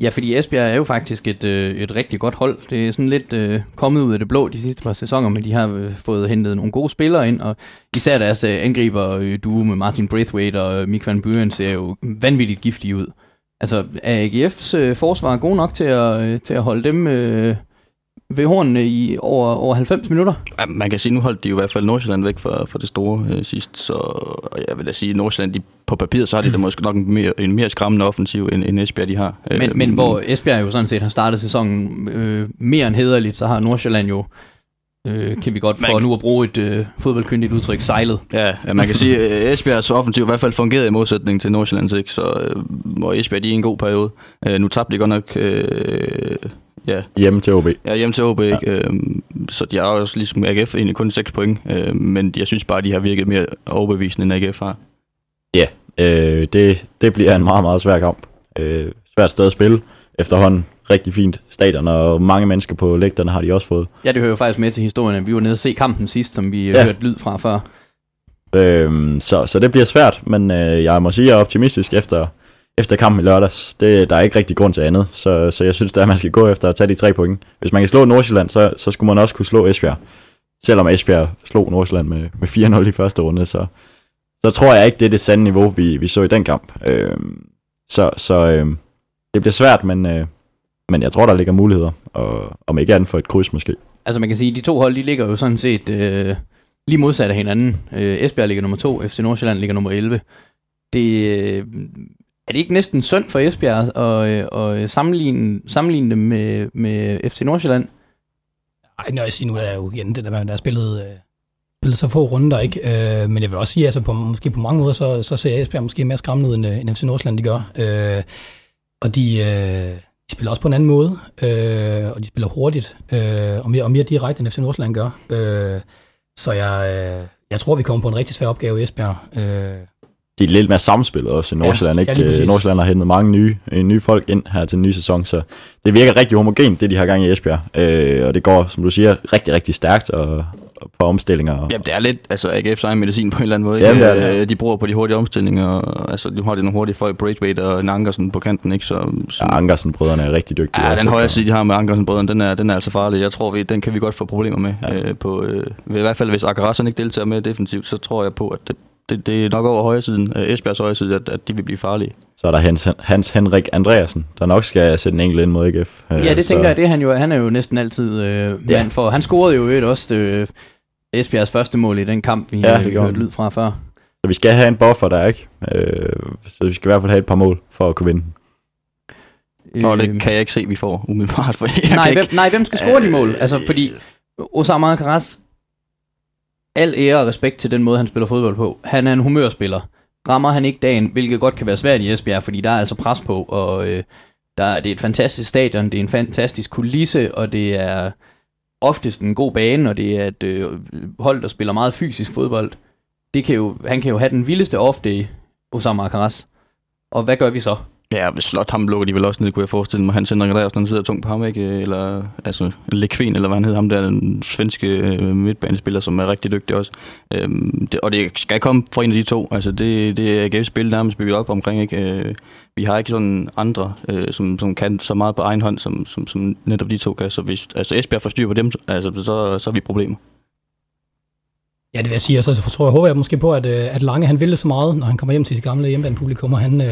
Ja, fordi Esbjerg er jo faktisk et, øh, et rigtig godt hold. Det er sådan lidt øh, kommet ud af det blå de sidste par sæsoner, men de har øh, fået hentet nogle gode spillere ind, og især deres øh, angriber øh, duo med Martin Braithwaite og øh, Mick van Buren ser jo vanvittigt giftige ud. Altså, er AGF's øh, forsvar god nok til at, øh, til at holde dem øh, ved hornene i over, over 90 minutter? Ja, man kan sige, nu holdt de jo i hvert fald Nordsjælland væk fra, fra det store øh, sidst, så og jeg vil da sige, at Nordsjælland, de, på papiret, så har de da måske nok en mere, en mere skræmmende offensiv, end, end Esbjerg, de har. Men, men hvor Esbjerg jo sådan set har startet sæsonen øh, mere end hederligt, så har Nordsjælland jo, øh, kan vi godt for Man- nu at bruge et øh, fodboldkyndigt udtryk, sejlet. Ja, ja, man kan sige, at Esbjergs offensiv i hvert fald fungerede i modsætning til Nordsjællands, ikke? Så, øh, hvor Esbjerg de er i en god periode. Øh, nu tabte de godt nok øh, ja, Hjemme til OB. ja, hjem til OB, ja. ikke? Øh, så de har også ligesom AGF egentlig kun 6 point, øh, men jeg synes bare, de har virket mere overbevisende, end AGF har. Øh, det, det bliver en meget, meget svær kamp. Øh, svært sted at spille. Efterhånden rigtig fint stadion, og mange mennesker på lægterne har de også fået. Ja, det hører jo faktisk med til historien, vi var nede og se kampen sidst, som vi ja. Ja. hørte lyd fra før. Øh, så, så det bliver svært, men øh, jeg må sige, at jeg er optimistisk efter, efter kampen i lørdags. Det, der er ikke rigtig grund til andet, så, så jeg synes, at man skal gå efter at tage de tre point. Hvis man kan slå Nordsjælland, så, så skulle man også kunne slå Esbjerg. Selvom Esbjerg slog Nordsjælland med, med 4-0 i første runde, så, så tror jeg ikke, det er det sande niveau, vi, vi så i den kamp. Øh, så så øh, det bliver svært, men, øh, men jeg tror, der ligger muligheder, og om ikke andet for et kryds måske. Altså man kan sige, at de to hold, de ligger jo sådan set øh, lige modsat af hinanden. Øh, Esbjerg ligger nummer 2, FC Nordsjælland ligger nummer 11. Det, øh, er det ikke næsten synd for Esbjerg at, øh, at sammenligne, sammenligne dem med, med FC Nordsjælland? Ej, når jeg siger nu, er jo igen det der, med, der er spillet, øh, spillet så få runder, ikke? Øh, men jeg vil også sige, altså på, måske på mange måder, så, så ser Esbjerg måske mere skræmmende ud, end, øh, end FC Nordsjælland, de gør. Øh, og de, øh, de spiller også på en anden måde, øh, og de spiller hurtigt, øh, og, mere, og mere direkte, end FC Nordsjælland gør. Øh, så jeg, øh, jeg tror, vi kommer på en rigtig svær opgave i Esbjerg. Øh, de er lidt mere samspillet også i Nordsjælland. Ja, ikke? ja. Øh, Nordsjælland har hentet mange nye, øh, nye folk ind her til den nye sæson, så det virker rigtig homogent, det de har gang i Esbjerg. Øh, og det går, som du siger, rigtig, rigtig stærkt og på omstillinger. Og, Ja, det er lidt altså AGF's egen medicin på en eller anden måde. Ja, ikke? det er det. Øh, De bruger på de hurtige omstillinger, og, altså, nu har de nogle hurtige folk, Braithwaite og en Ankersen på kanten, ikke? Så, så ja, Ankersen-brødrene er rigtig dygtige. Ja, også, den højre side, de har med Ankersen brødren, den er, den er altså farlig. Jeg tror, vi, den kan vi godt få problemer med. Ja. Øh, på, øh, I hvert fald, hvis Akarasen ikke deltager med defensivt, så tror jeg på, at det, det, det er nok over højre siden, øh, Esbjergs højre side, at, at de vil blive farlige. Så er der Hans, Hans Henrik Andreasen, der nok skal sætte en enkelt ind mod AGF. Øh, Ja, det så, tænker jeg, det er han jo, han er jo næsten altid øh, mand Ja. for. Han scorede jo øvrigt også øh, Esbjergs første mål i den kamp, vi, Ja, gjorde hørte han. lyd fra før. Så vi skal have en buffer der, ikke? Øh, så vi skal i hvert fald have et par mål for at kunne vinde. Nå, Øhm, det kan jeg ikke se, vi får umiddelbart. For jeg nej, hvem, ikke, nej, hvem skal score de mål? Altså, fordi Osama Karas, al ære og respekt til den måde, han spiller fodbold på. Han er en humørspiller. Rammer han ikke dagen, hvilket godt kan være svært i Esbjerg, fordi der er altså pres på, og øh, der, det er et fantastisk stadion, det er en fantastisk kulisse, og det er oftest en god bane, og det er et øh, hold, der spiller meget fysisk fodbold. Det kan jo, han kan jo have den vildeste off-day, Osama Karas. Og hvad gør vi så? Ja, hvis slot ham lukker de vel også ned, kunne jeg forestille mig. Han sender der han sidder tungt på ham, ikke? Eller, altså, Lekvin, eller hvad han hedder, ham der, den svenske øh, midtbanespiller, som er rigtig dygtig også. Øhm, det, og det skal komme fra en af de to. Altså, det, det er AGF-spil nærmest bygget op omkring, ikke? Øh, vi har ikke sådan andre, øh, som, som kan så meget på egen hånd, som, som, som netop de to kan. Så hvis altså Esbjerg får styr på dem, altså, så, så er vi problemer. Ja, det vil jeg sige, og så tror jeg, håber jeg måske på, at, øh, at Lange han vil det så meget, når han kommer hjem til sit gamle hjemmebanepublikum, og han, øh,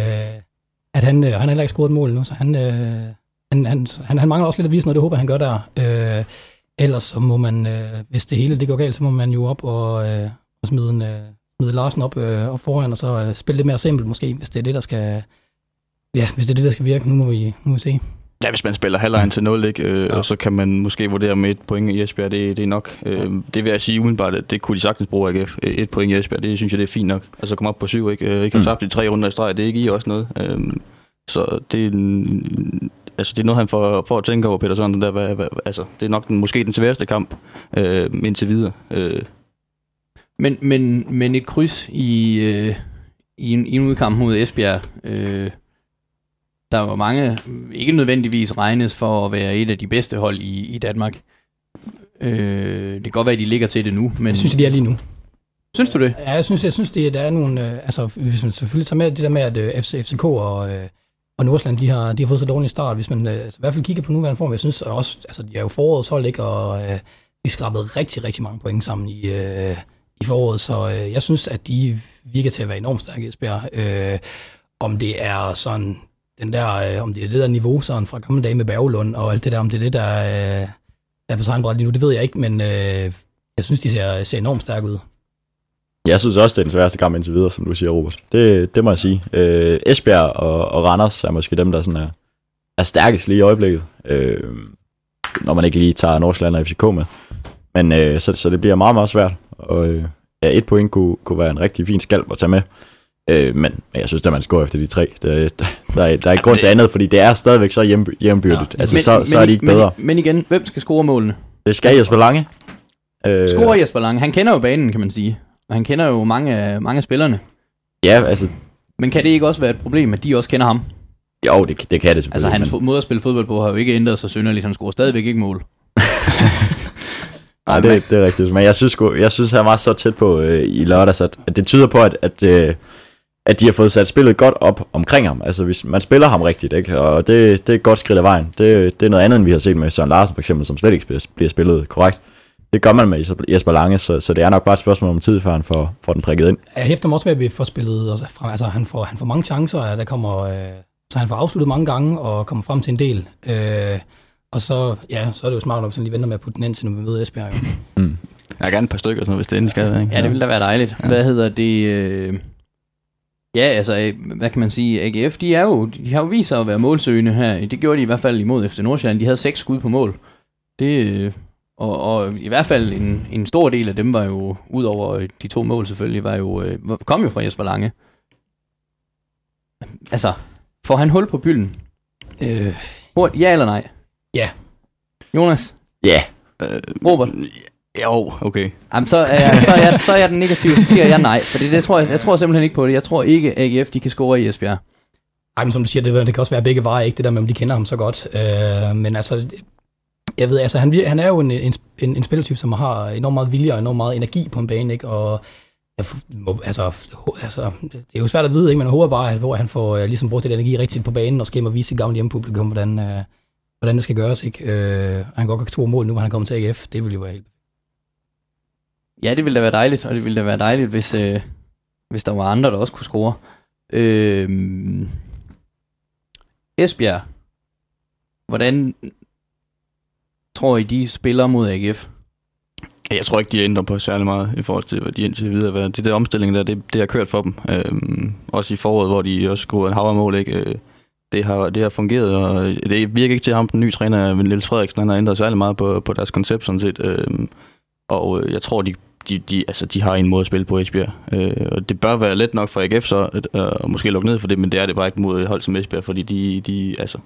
at han, øh, han har heller ikke scoret et mål nu, så han, øh, han, han, han, han mangler også lidt at vise noget, det håber han gør der. Øh, ellers så må man, øh, hvis det hele det går galt, så må man jo op og, øh, og smide, en, øh, smide Larsen op, øh, op foran, og så øh, spille lidt mere simpelt måske, hvis det er det, der skal, ja, hvis det er det, der skal virke. Nu må vi, nu må vi se. Ja, hvis man spiller halvlejen til 0, ikke? Øh, Ja. og så kan man måske vurdere med et point i Esbjerg, det, det er nok. Øh, det vil jeg sige umiddelbart, at det kunne de sagtens bruge AGF. Øh, Et point i Esbjerg, det synes jeg, det er fint nok. Altså komme op på syv, ikke? Øh, Ikke have Mm. tabt de tre runder i streg, det er ikke i også noget. Øh, så det er, altså det er noget, han får, får at tænke over, Peter Sørensen. Der, hvad, hvad, altså, det er nok den, måske den sværeste kamp øh, indtil videre. Øh, Men, men, men et kryds i, øh, i, en, i en udkamp mod Esbjerg, øh, der er jo mange, ikke nødvendigvis regnes for at være et af de bedste hold i, i Danmark. Øh, det kan godt være, at de ligger til det nu, men Jeg synes, de er lige nu. synes du det? Ja, jeg synes, jeg synes det, der er nogle, øh, altså hvis man selvfølgelig tager med det der med, at øh, FC, FCK og, øh, og Nordsjælland, de har, de har fået så dårlig start, hvis man øh, altså, i hvert fald kigger på nuværende form, jeg synes også, altså de er jo forårets hold, ikke, og øh, vi skrabede rigtig, rigtig mange point sammen i, øh, i foråret, så øh, jeg synes, at de virker til at være enormt stærke Esbjerg. Øh, om det er sådan, den der, øh, om det er det der niveau sådan fra gamle dage med Bergelund og alt det der, om det er det, der øh, er på tegnbræt lige nu, det ved jeg ikke, men øh, jeg synes, de ser, ser enormt stærke ud. Jeg synes også, det er den sværeste kamp indtil videre, som du siger, Robert. Det, det må jeg sige. Øh, Esbjerg og, og Randers er måske dem, der sådan er, er stærkest lige i øjeblikket. Øh, når man ikke lige tager Nordsjælland og FCK med. Men øh, så, så det bliver meget, meget svært. Og øh, ja, et point kunne, kunne være en rigtig fin skalp at tage med. Øh, men, men jeg synes, at man skal gå efter de tre. Det, der, der, er, der er ikke grund til andet, fordi det er stadigvæk så hjem, hjembyrdet. Ja. Altså, så, så er de ikke bedre. Men, men igen, hvem skal score målene? Det skal Jesper Lange. Øh, Score Jesper Lange. Han kender jo banen, kan man sige. Og han kender jo mange, mange af spillerne. Ja, altså, Men kan det ikke også være et problem, at de også kender ham? jo, det, det kan det selvfølgelig. Altså, hans men- måde at spille fodbold på har jo ikke ændret sig synderligt. Han scorer stadigvæk ikke mål. Nej, det, det er rigtigt. Men jeg synes, jeg synes han var så tæt på øh, i lørdags, at, at det tyder på, at, at, øh, at de har fået sat spillet godt op omkring ham. Altså, hvis man spiller ham rigtigt, ikke? og det, det er et godt skridt af vejen. Det, det er noget andet, end vi har set med Søren Larsen for eksempel, som slet ikke bliver, bliver spillet korrekt. Det gør man med Jesper Lange, så, så det er nok bare et spørgsmål om tid, før han får, får den prikket ind. Jeg hæfter mig også ved, at vi får spillet, altså, altså han, får, han får mange chancer, og der kommer, øh, så han får afsluttet mange gange, og kommer frem til en del. Øh, og så, ja, så er det jo smart nok, han lige venter med at putte den ind til, når vi møder Esbjerg. Jo. Mm. jeg har gerne et par stykker, sådan, hvis det endelig skal være. Ikke? Ja, det ville da være dejligt. Ja. Hvad hedder det? Øh... Ja, altså, øh, hvad kan man sige? AGF, de, er jo, de har jo vist sig at være målsøgende her. Det gjorde de i hvert fald imod FC Nordsjælland. De havde seks skud på mål. Det, øh, og, og i hvert fald en, en stor del af dem var jo, ud over de to mål selvfølgelig, var jo, øh, kom jo fra Jesper Lange. Altså, får han hul på bylden? Øh, Hurtigt, ja eller nej? Ja. Jonas? Ja, Øh, Robert? Jo, okay. Jamen, så er, jeg, så, er jeg, så er jeg den negative, så siger jeg nej. For det, det tror jeg, jeg tror simpelthen ikke på det. Jeg tror ikke, AGF de kan score i Esbjerg. ej, men som du siger, det, det kan også være begge veje, ikke det der med, om de kender ham så godt. Øh, men altså, jeg ved, altså han, han er jo en, en, en, en spillertype, som har enormt meget vilje og enormt meget energi på en bane, ikke? Og jeg, må, altså, ho- altså, det er jo svært at vide, ikke? men jeg håber bare, at hvor han får øh, ligesom brugt det energi rigtigt på banen, og skal hjem og vise sit gamle hjemmepublikum, hvordan, øh, hvordan det skal gøres. Ikke? Øh, og han går godt to mål nu, hvor han er kommet til AGF. Det ville jo være helt... Ja, det ville da være dejligt, og det ville da være dejligt, hvis, øh, hvis der var andre, der også kunne score. Øh, Esbjerg. Hvordan tror I, de spiller mod AGF? Jeg tror ikke, de ændrer på særlig meget i forhold til, hvad de indtil videre har været. Det der omstilling der, det, det har kørt for dem. Øhm, også i foråret, hvor de også scorede en hav mål, ikke? Øh, det har, det har fungeret, og det virker ikke til ham, den nye træner, Niels Frederiksen, han har ændret særlig meget på, på deres koncept, sådan set. Øh, og øh, jeg tror, de, de, de, altså, de har en måde at spille på Esbjerg. Øh, og det bør være let nok for AGF så, at, øh, at måske lukke ned for det, men det er det bare ikke mod et hold som Esbjerg, fordi de, de, altså,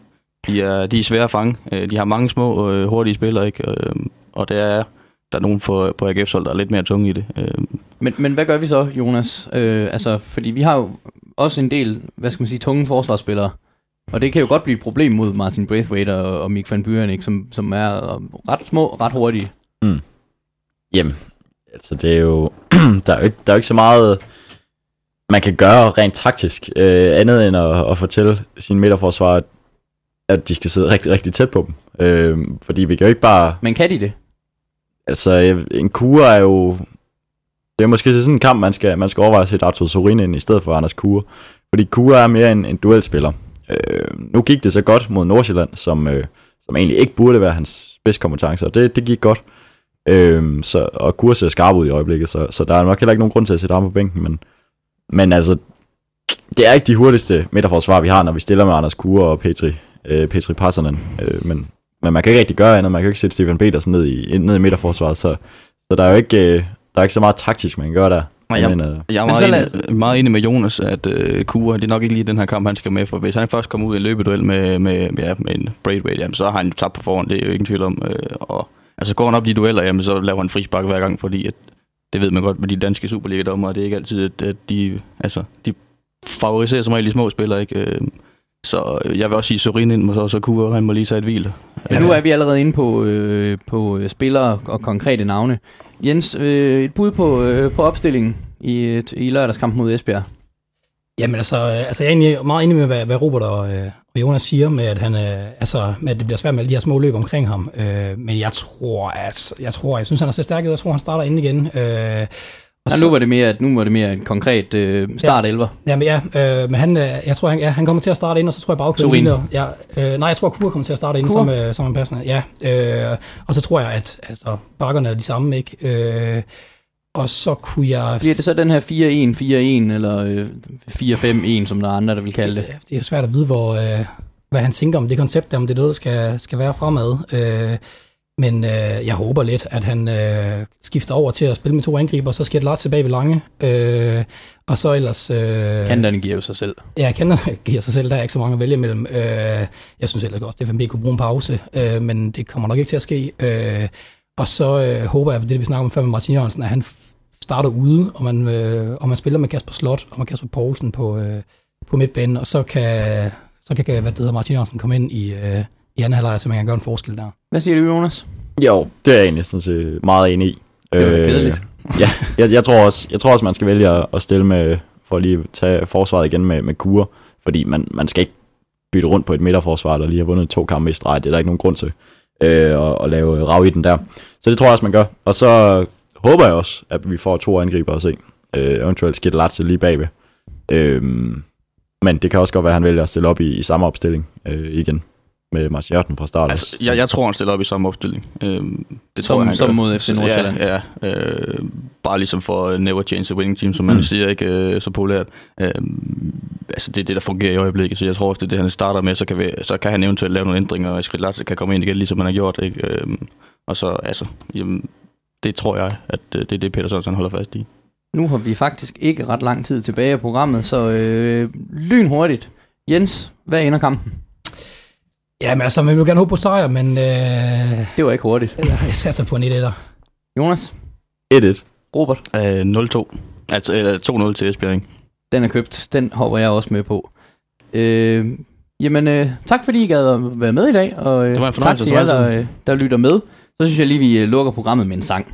de, er, de er svære at fange. Øh, de har mange små, øh, hurtige spillere, ikke? Øh, og det er der er nogen på, på AGF's hold, der er lidt mere tunge i det. Øh. Men, men hvad gør vi så, Jonas? Øh, altså, fordi vi har jo også en del, hvad skal man sige, tunge forsvarsspillere. Og det kan jo godt blive et problem mod Martin Braithwaite og, og Mick van Buren, ikke? Som, som er ret små, ret hurtige. Mm. Jamen, altså det er jo, der er jo ikke, der er jo ikke så meget, man kan gøre rent taktisk, øh, andet end at, at fortælle sin midterforsvar, at de skal sidde rigtig, rigtig tæt på dem. Øh, fordi vi kan jo ikke bare... Men kan de det? Altså, en kur er jo... Det er måske sådan en kamp, man skal, man skal overveje at sætte Arthur Sorin ind i stedet for Anders Kure. Fordi Kure er mere en, en duelspiller. Øh, nu gik det så godt mod Nordsjælland, som, øh, som egentlig ikke burde være hans spidskompetencer. Det, det gik godt. Øh, så, og Kure ser skarp ud i øjeblikket, så, så der er nok heller ikke nogen grund til at sætte ham på bænken. Men, men altså, det er ikke de hurtigste midterforsvar, vi har, når vi stiller med Anders Kure og Petri, øh, Petri Passernen. Øh, men, men man kan ikke rigtig gøre andet. Man kan jo ikke sætte Stefan Petersen ned i, ned i midterforsvaret, så, så der er jo ikke, øh, der er ikke så meget taktisk, man kan gøre der. Nej, jeg, men, jeg er meget, enig, meget enig med Jonas, at uh, Kure, det er nok ikke lige den her kamp, han skal med, for hvis han først kommer ud i en løbeduel med, med, ja, med en jamen, så har han tabt på forhånd, det er jo ingen tvivl om. Uh, og altså går han op i de dueller, jamen, så laver han frispark hver gang, fordi at, det ved man godt med de danske Superliga-dommer, det er ikke altid, at, at de, altså, de favoriserer som regel de små spillere, ikke? Uh, så jeg vil også sige Sorin ind, og så Kure, han må lige tage et hvil. Ja, nu er vi allerede inde på, øh, på spillere og konkrete navne. Jens, øh, et bud på, øh, på opstillingen i, i lørdagskamp mod Esbjerg? Jamen altså, altså jeg er egentlig meget enig med, hvad, hvad Robert og, øh, og Jonas siger, med at, han, øh, altså, med at det bliver svært med de her små løb omkring ham. Øh, men jeg tror, at, jeg tror, jeg synes, han er så stærk ud. Jeg tror, han starter ind igen. Øh, og nu var det mere, nu var det mere en konkret øh, start ja, Jamen ja, øh, men han, øh, jeg tror, han, ja, han kommer til at starte ind, og så tror jeg bagkøben ligner. Ja, øh, nej, jeg tror, Kur kommer til at starte ind, som, øh, som en passende. Ja, øh, og så tror jeg, at altså, bakkerne er de samme, ikke? Øh, og så kunne jeg... Bliver det så den her 4-1, 4-1, eller øh, 4-5-1, som der er andre, der vil kalde det? Det, det er svært at vide, hvor, øh, hvad han tænker om det koncept, om det er noget, der skal, skal være fremad. Øh, men øh, jeg håber lidt, at han øh, skifter over til at spille med to angriber, så skal det tilbage ved Lange. Øh, og så ellers... Øh, Kanterne giver jo sig selv. Ja, kanterne giver sig selv. Der er ikke så mange at vælge imellem. Øh, jeg synes ellers også, at FNB kunne bruge en pause, øh, men det kommer nok ikke til at ske. Øh, og så øh, håber jeg, at det vi snakker om før med Martin Jørgensen, at han starter ude, og man, øh, og man spiller med Kasper Slot og med Kasper Poulsen på, øh, på midtbanen, og så kan, så kan hvad det hedder, Martin Jørgensen komme ind i, øh, i anden halvleg, så man kan gøre en forskel der. Hvad siger du, Jonas? Jo, det er jeg egentlig sådan set meget enig i. Det er øh, kedeligt. ja, jeg, jeg, tror også, jeg tror også, man skal vælge at stille med, for at lige tage forsvaret igen med, med Kure, fordi man, man skal ikke bytte rundt på et midterforsvar, der lige har vundet to kampe i streg. Det er der ikke nogen grund til øh, og, og lave rav i den der. Så det tror jeg også, man gør. Og så håber jeg også, at vi får to angriber at se. Øh, eventuelt Skidlatse lige bagved. Øh, men det kan også godt være, at han vælger at stille op i, i samme opstilling øh, igen med Martin Hjerten fra start. Altså, jeg, jeg tror, han stiller op i samme opstilling. Øhm, det som, tror jeg, han som mod FC Nordsjælland? Ja, ja øh, bare ligesom for never change the winning team, som man mm. siger ikke øh, så populært. Øh, altså, det er det, der fungerer i øjeblikket, så jeg tror også, det er det, han starter med, så kan, vi, så kan han eventuelt lave nogle ændringer, og Skrilat kan komme ind igen, ligesom han har gjort. Ikke? Øh, og så, altså, jamen, det tror jeg, at øh, det er det, Peter Sørensen holder fast i. Nu har vi faktisk ikke ret lang tid tilbage af programmet, så øh, lynhurtigt. Jens, hvad ender kampen? Jamen altså, man vil gerne håbe på sejr, men... Øh, det var ikke hurtigt. Jeg satser på en 1 Jonas? 1-1. Robert? Øh, 0-2. Altså øh, 2-0 til Esbjerg, ikke? Den er købt. Den hopper jeg også med på. Øh, jamen, øh, tak fordi I gad at være med i dag, og øh, det var en tak til jer, der, øh, der lytter med. Så synes jeg lige, vi øh, lukker programmet med en sang.